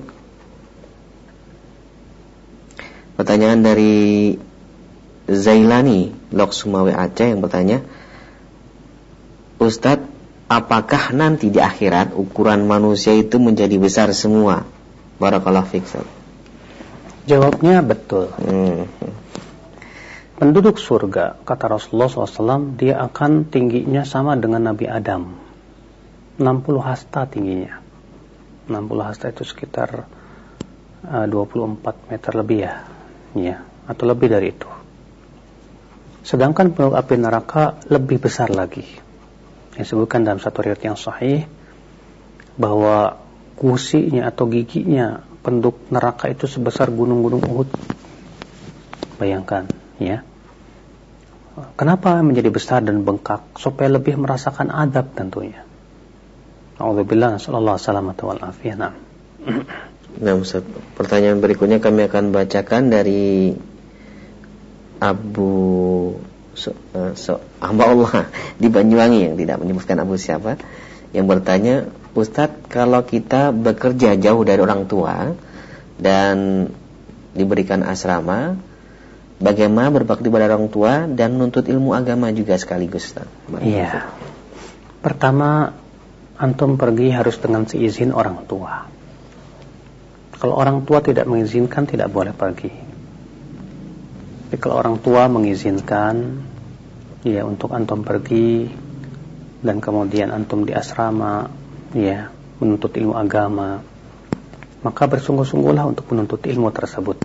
Pertanyaan dari Zailani Lok Sumawi Aceh yang bertanya Ustadz apakah nanti di akhirat ukuran manusia itu menjadi besar semua Barakallah fiksat Jawabnya betul hmm. Penduduk surga Kata Rasulullah SAW Dia akan tingginya sama dengan Nabi Adam 60 hasta tingginya 60 hasta itu sekitar uh, 24 meter lebih ya ya atau lebih dari itu. Sedangkan penduduk api neraka lebih besar lagi. Yang disebutkan dalam satu riwayat yang sahih bahwa kusinya atau giginya penduduk neraka itu sebesar gunung-gunung Uhud. Bayangkan, ya. Kenapa menjadi besar dan bengkak? Supaya lebih merasakan adab tentunya. Alhamdulillah, sallallahu alaihi wasallam. Nah Ustaz, pertanyaan berikutnya kami akan bacakan dari Abu so, uh, so, Allah di Banyuwangi yang tidak menyebutkan Abu siapa yang bertanya, Ustadz kalau kita bekerja jauh dari orang tua dan diberikan asrama, bagaimana berbakti pada orang tua dan menuntut ilmu agama juga sekaligus Ustaz? Iya. Pertama, antum pergi harus dengan seizin orang tua. Kalau orang tua tidak mengizinkan tidak boleh pergi. Tapi kalau orang tua mengizinkan ya untuk antum pergi dan kemudian antum di asrama ya menuntut ilmu agama maka bersungguh-sungguhlah untuk menuntut ilmu tersebut.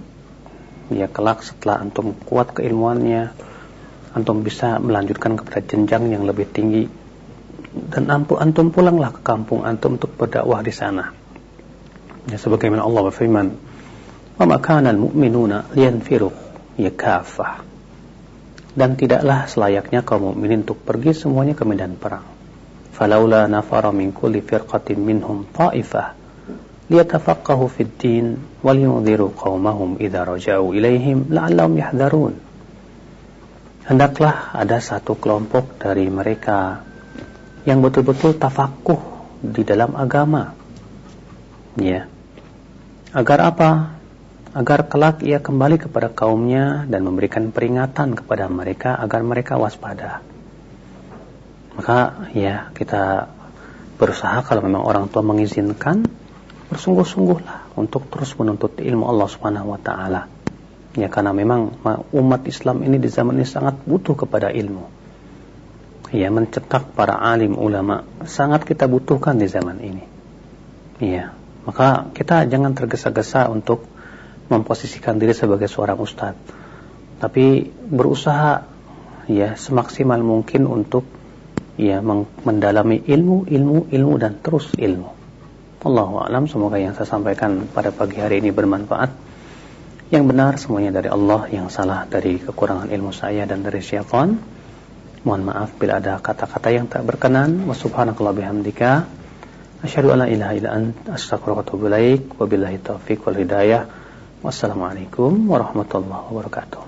Ya kelak setelah antum kuat keilmuannya antum bisa melanjutkan kepada jenjang yang lebih tinggi dan antum pulanglah ke kampung antum untuk berdakwah di sana Ya sebagaimana Allah berfirman, "Wa ma kana al-mu'minuna liyanfiru yakafah." Dan tidaklah selayaknya kaum mukminin untuk pergi semuanya ke medan perang. Falaula nafara min kulli firqatin minhum ta'ifah liyatafaqahu fid din wal yunziru qaumahum idza raja'u ilaihim la'allahum yahdharun. Hendaklah ada satu kelompok dari mereka yang betul-betul tafakuh di dalam agama. Ya. Agar apa? Agar kelak ia kembali kepada kaumnya dan memberikan peringatan kepada mereka agar mereka waspada. Maka ya kita berusaha kalau memang orang tua mengizinkan bersungguh-sungguhlah untuk terus menuntut ilmu Allah Subhanahu wa taala. Ya karena memang umat Islam ini di zaman ini sangat butuh kepada ilmu. Ya mencetak para alim ulama sangat kita butuhkan di zaman ini. Iya, maka kita jangan tergesa-gesa untuk memposisikan diri sebagai seorang ustadz. Tapi berusaha ya semaksimal mungkin untuk ya mendalami ilmu, ilmu, ilmu dan terus ilmu. Allahu alam semoga yang saya sampaikan pada pagi hari ini bermanfaat. Yang benar semuanya dari Allah, yang salah dari kekurangan ilmu saya dan dari syaitan. Mohon maaf bila ada kata-kata yang tak berkenan. Wa subhanakallah bihamdika Asyhadu an la ilaha illa astaghfiruka wa atubu ilaik. Wabillahi wal hidayah. Wassalamualaikum warahmatullahi wabarakatuh.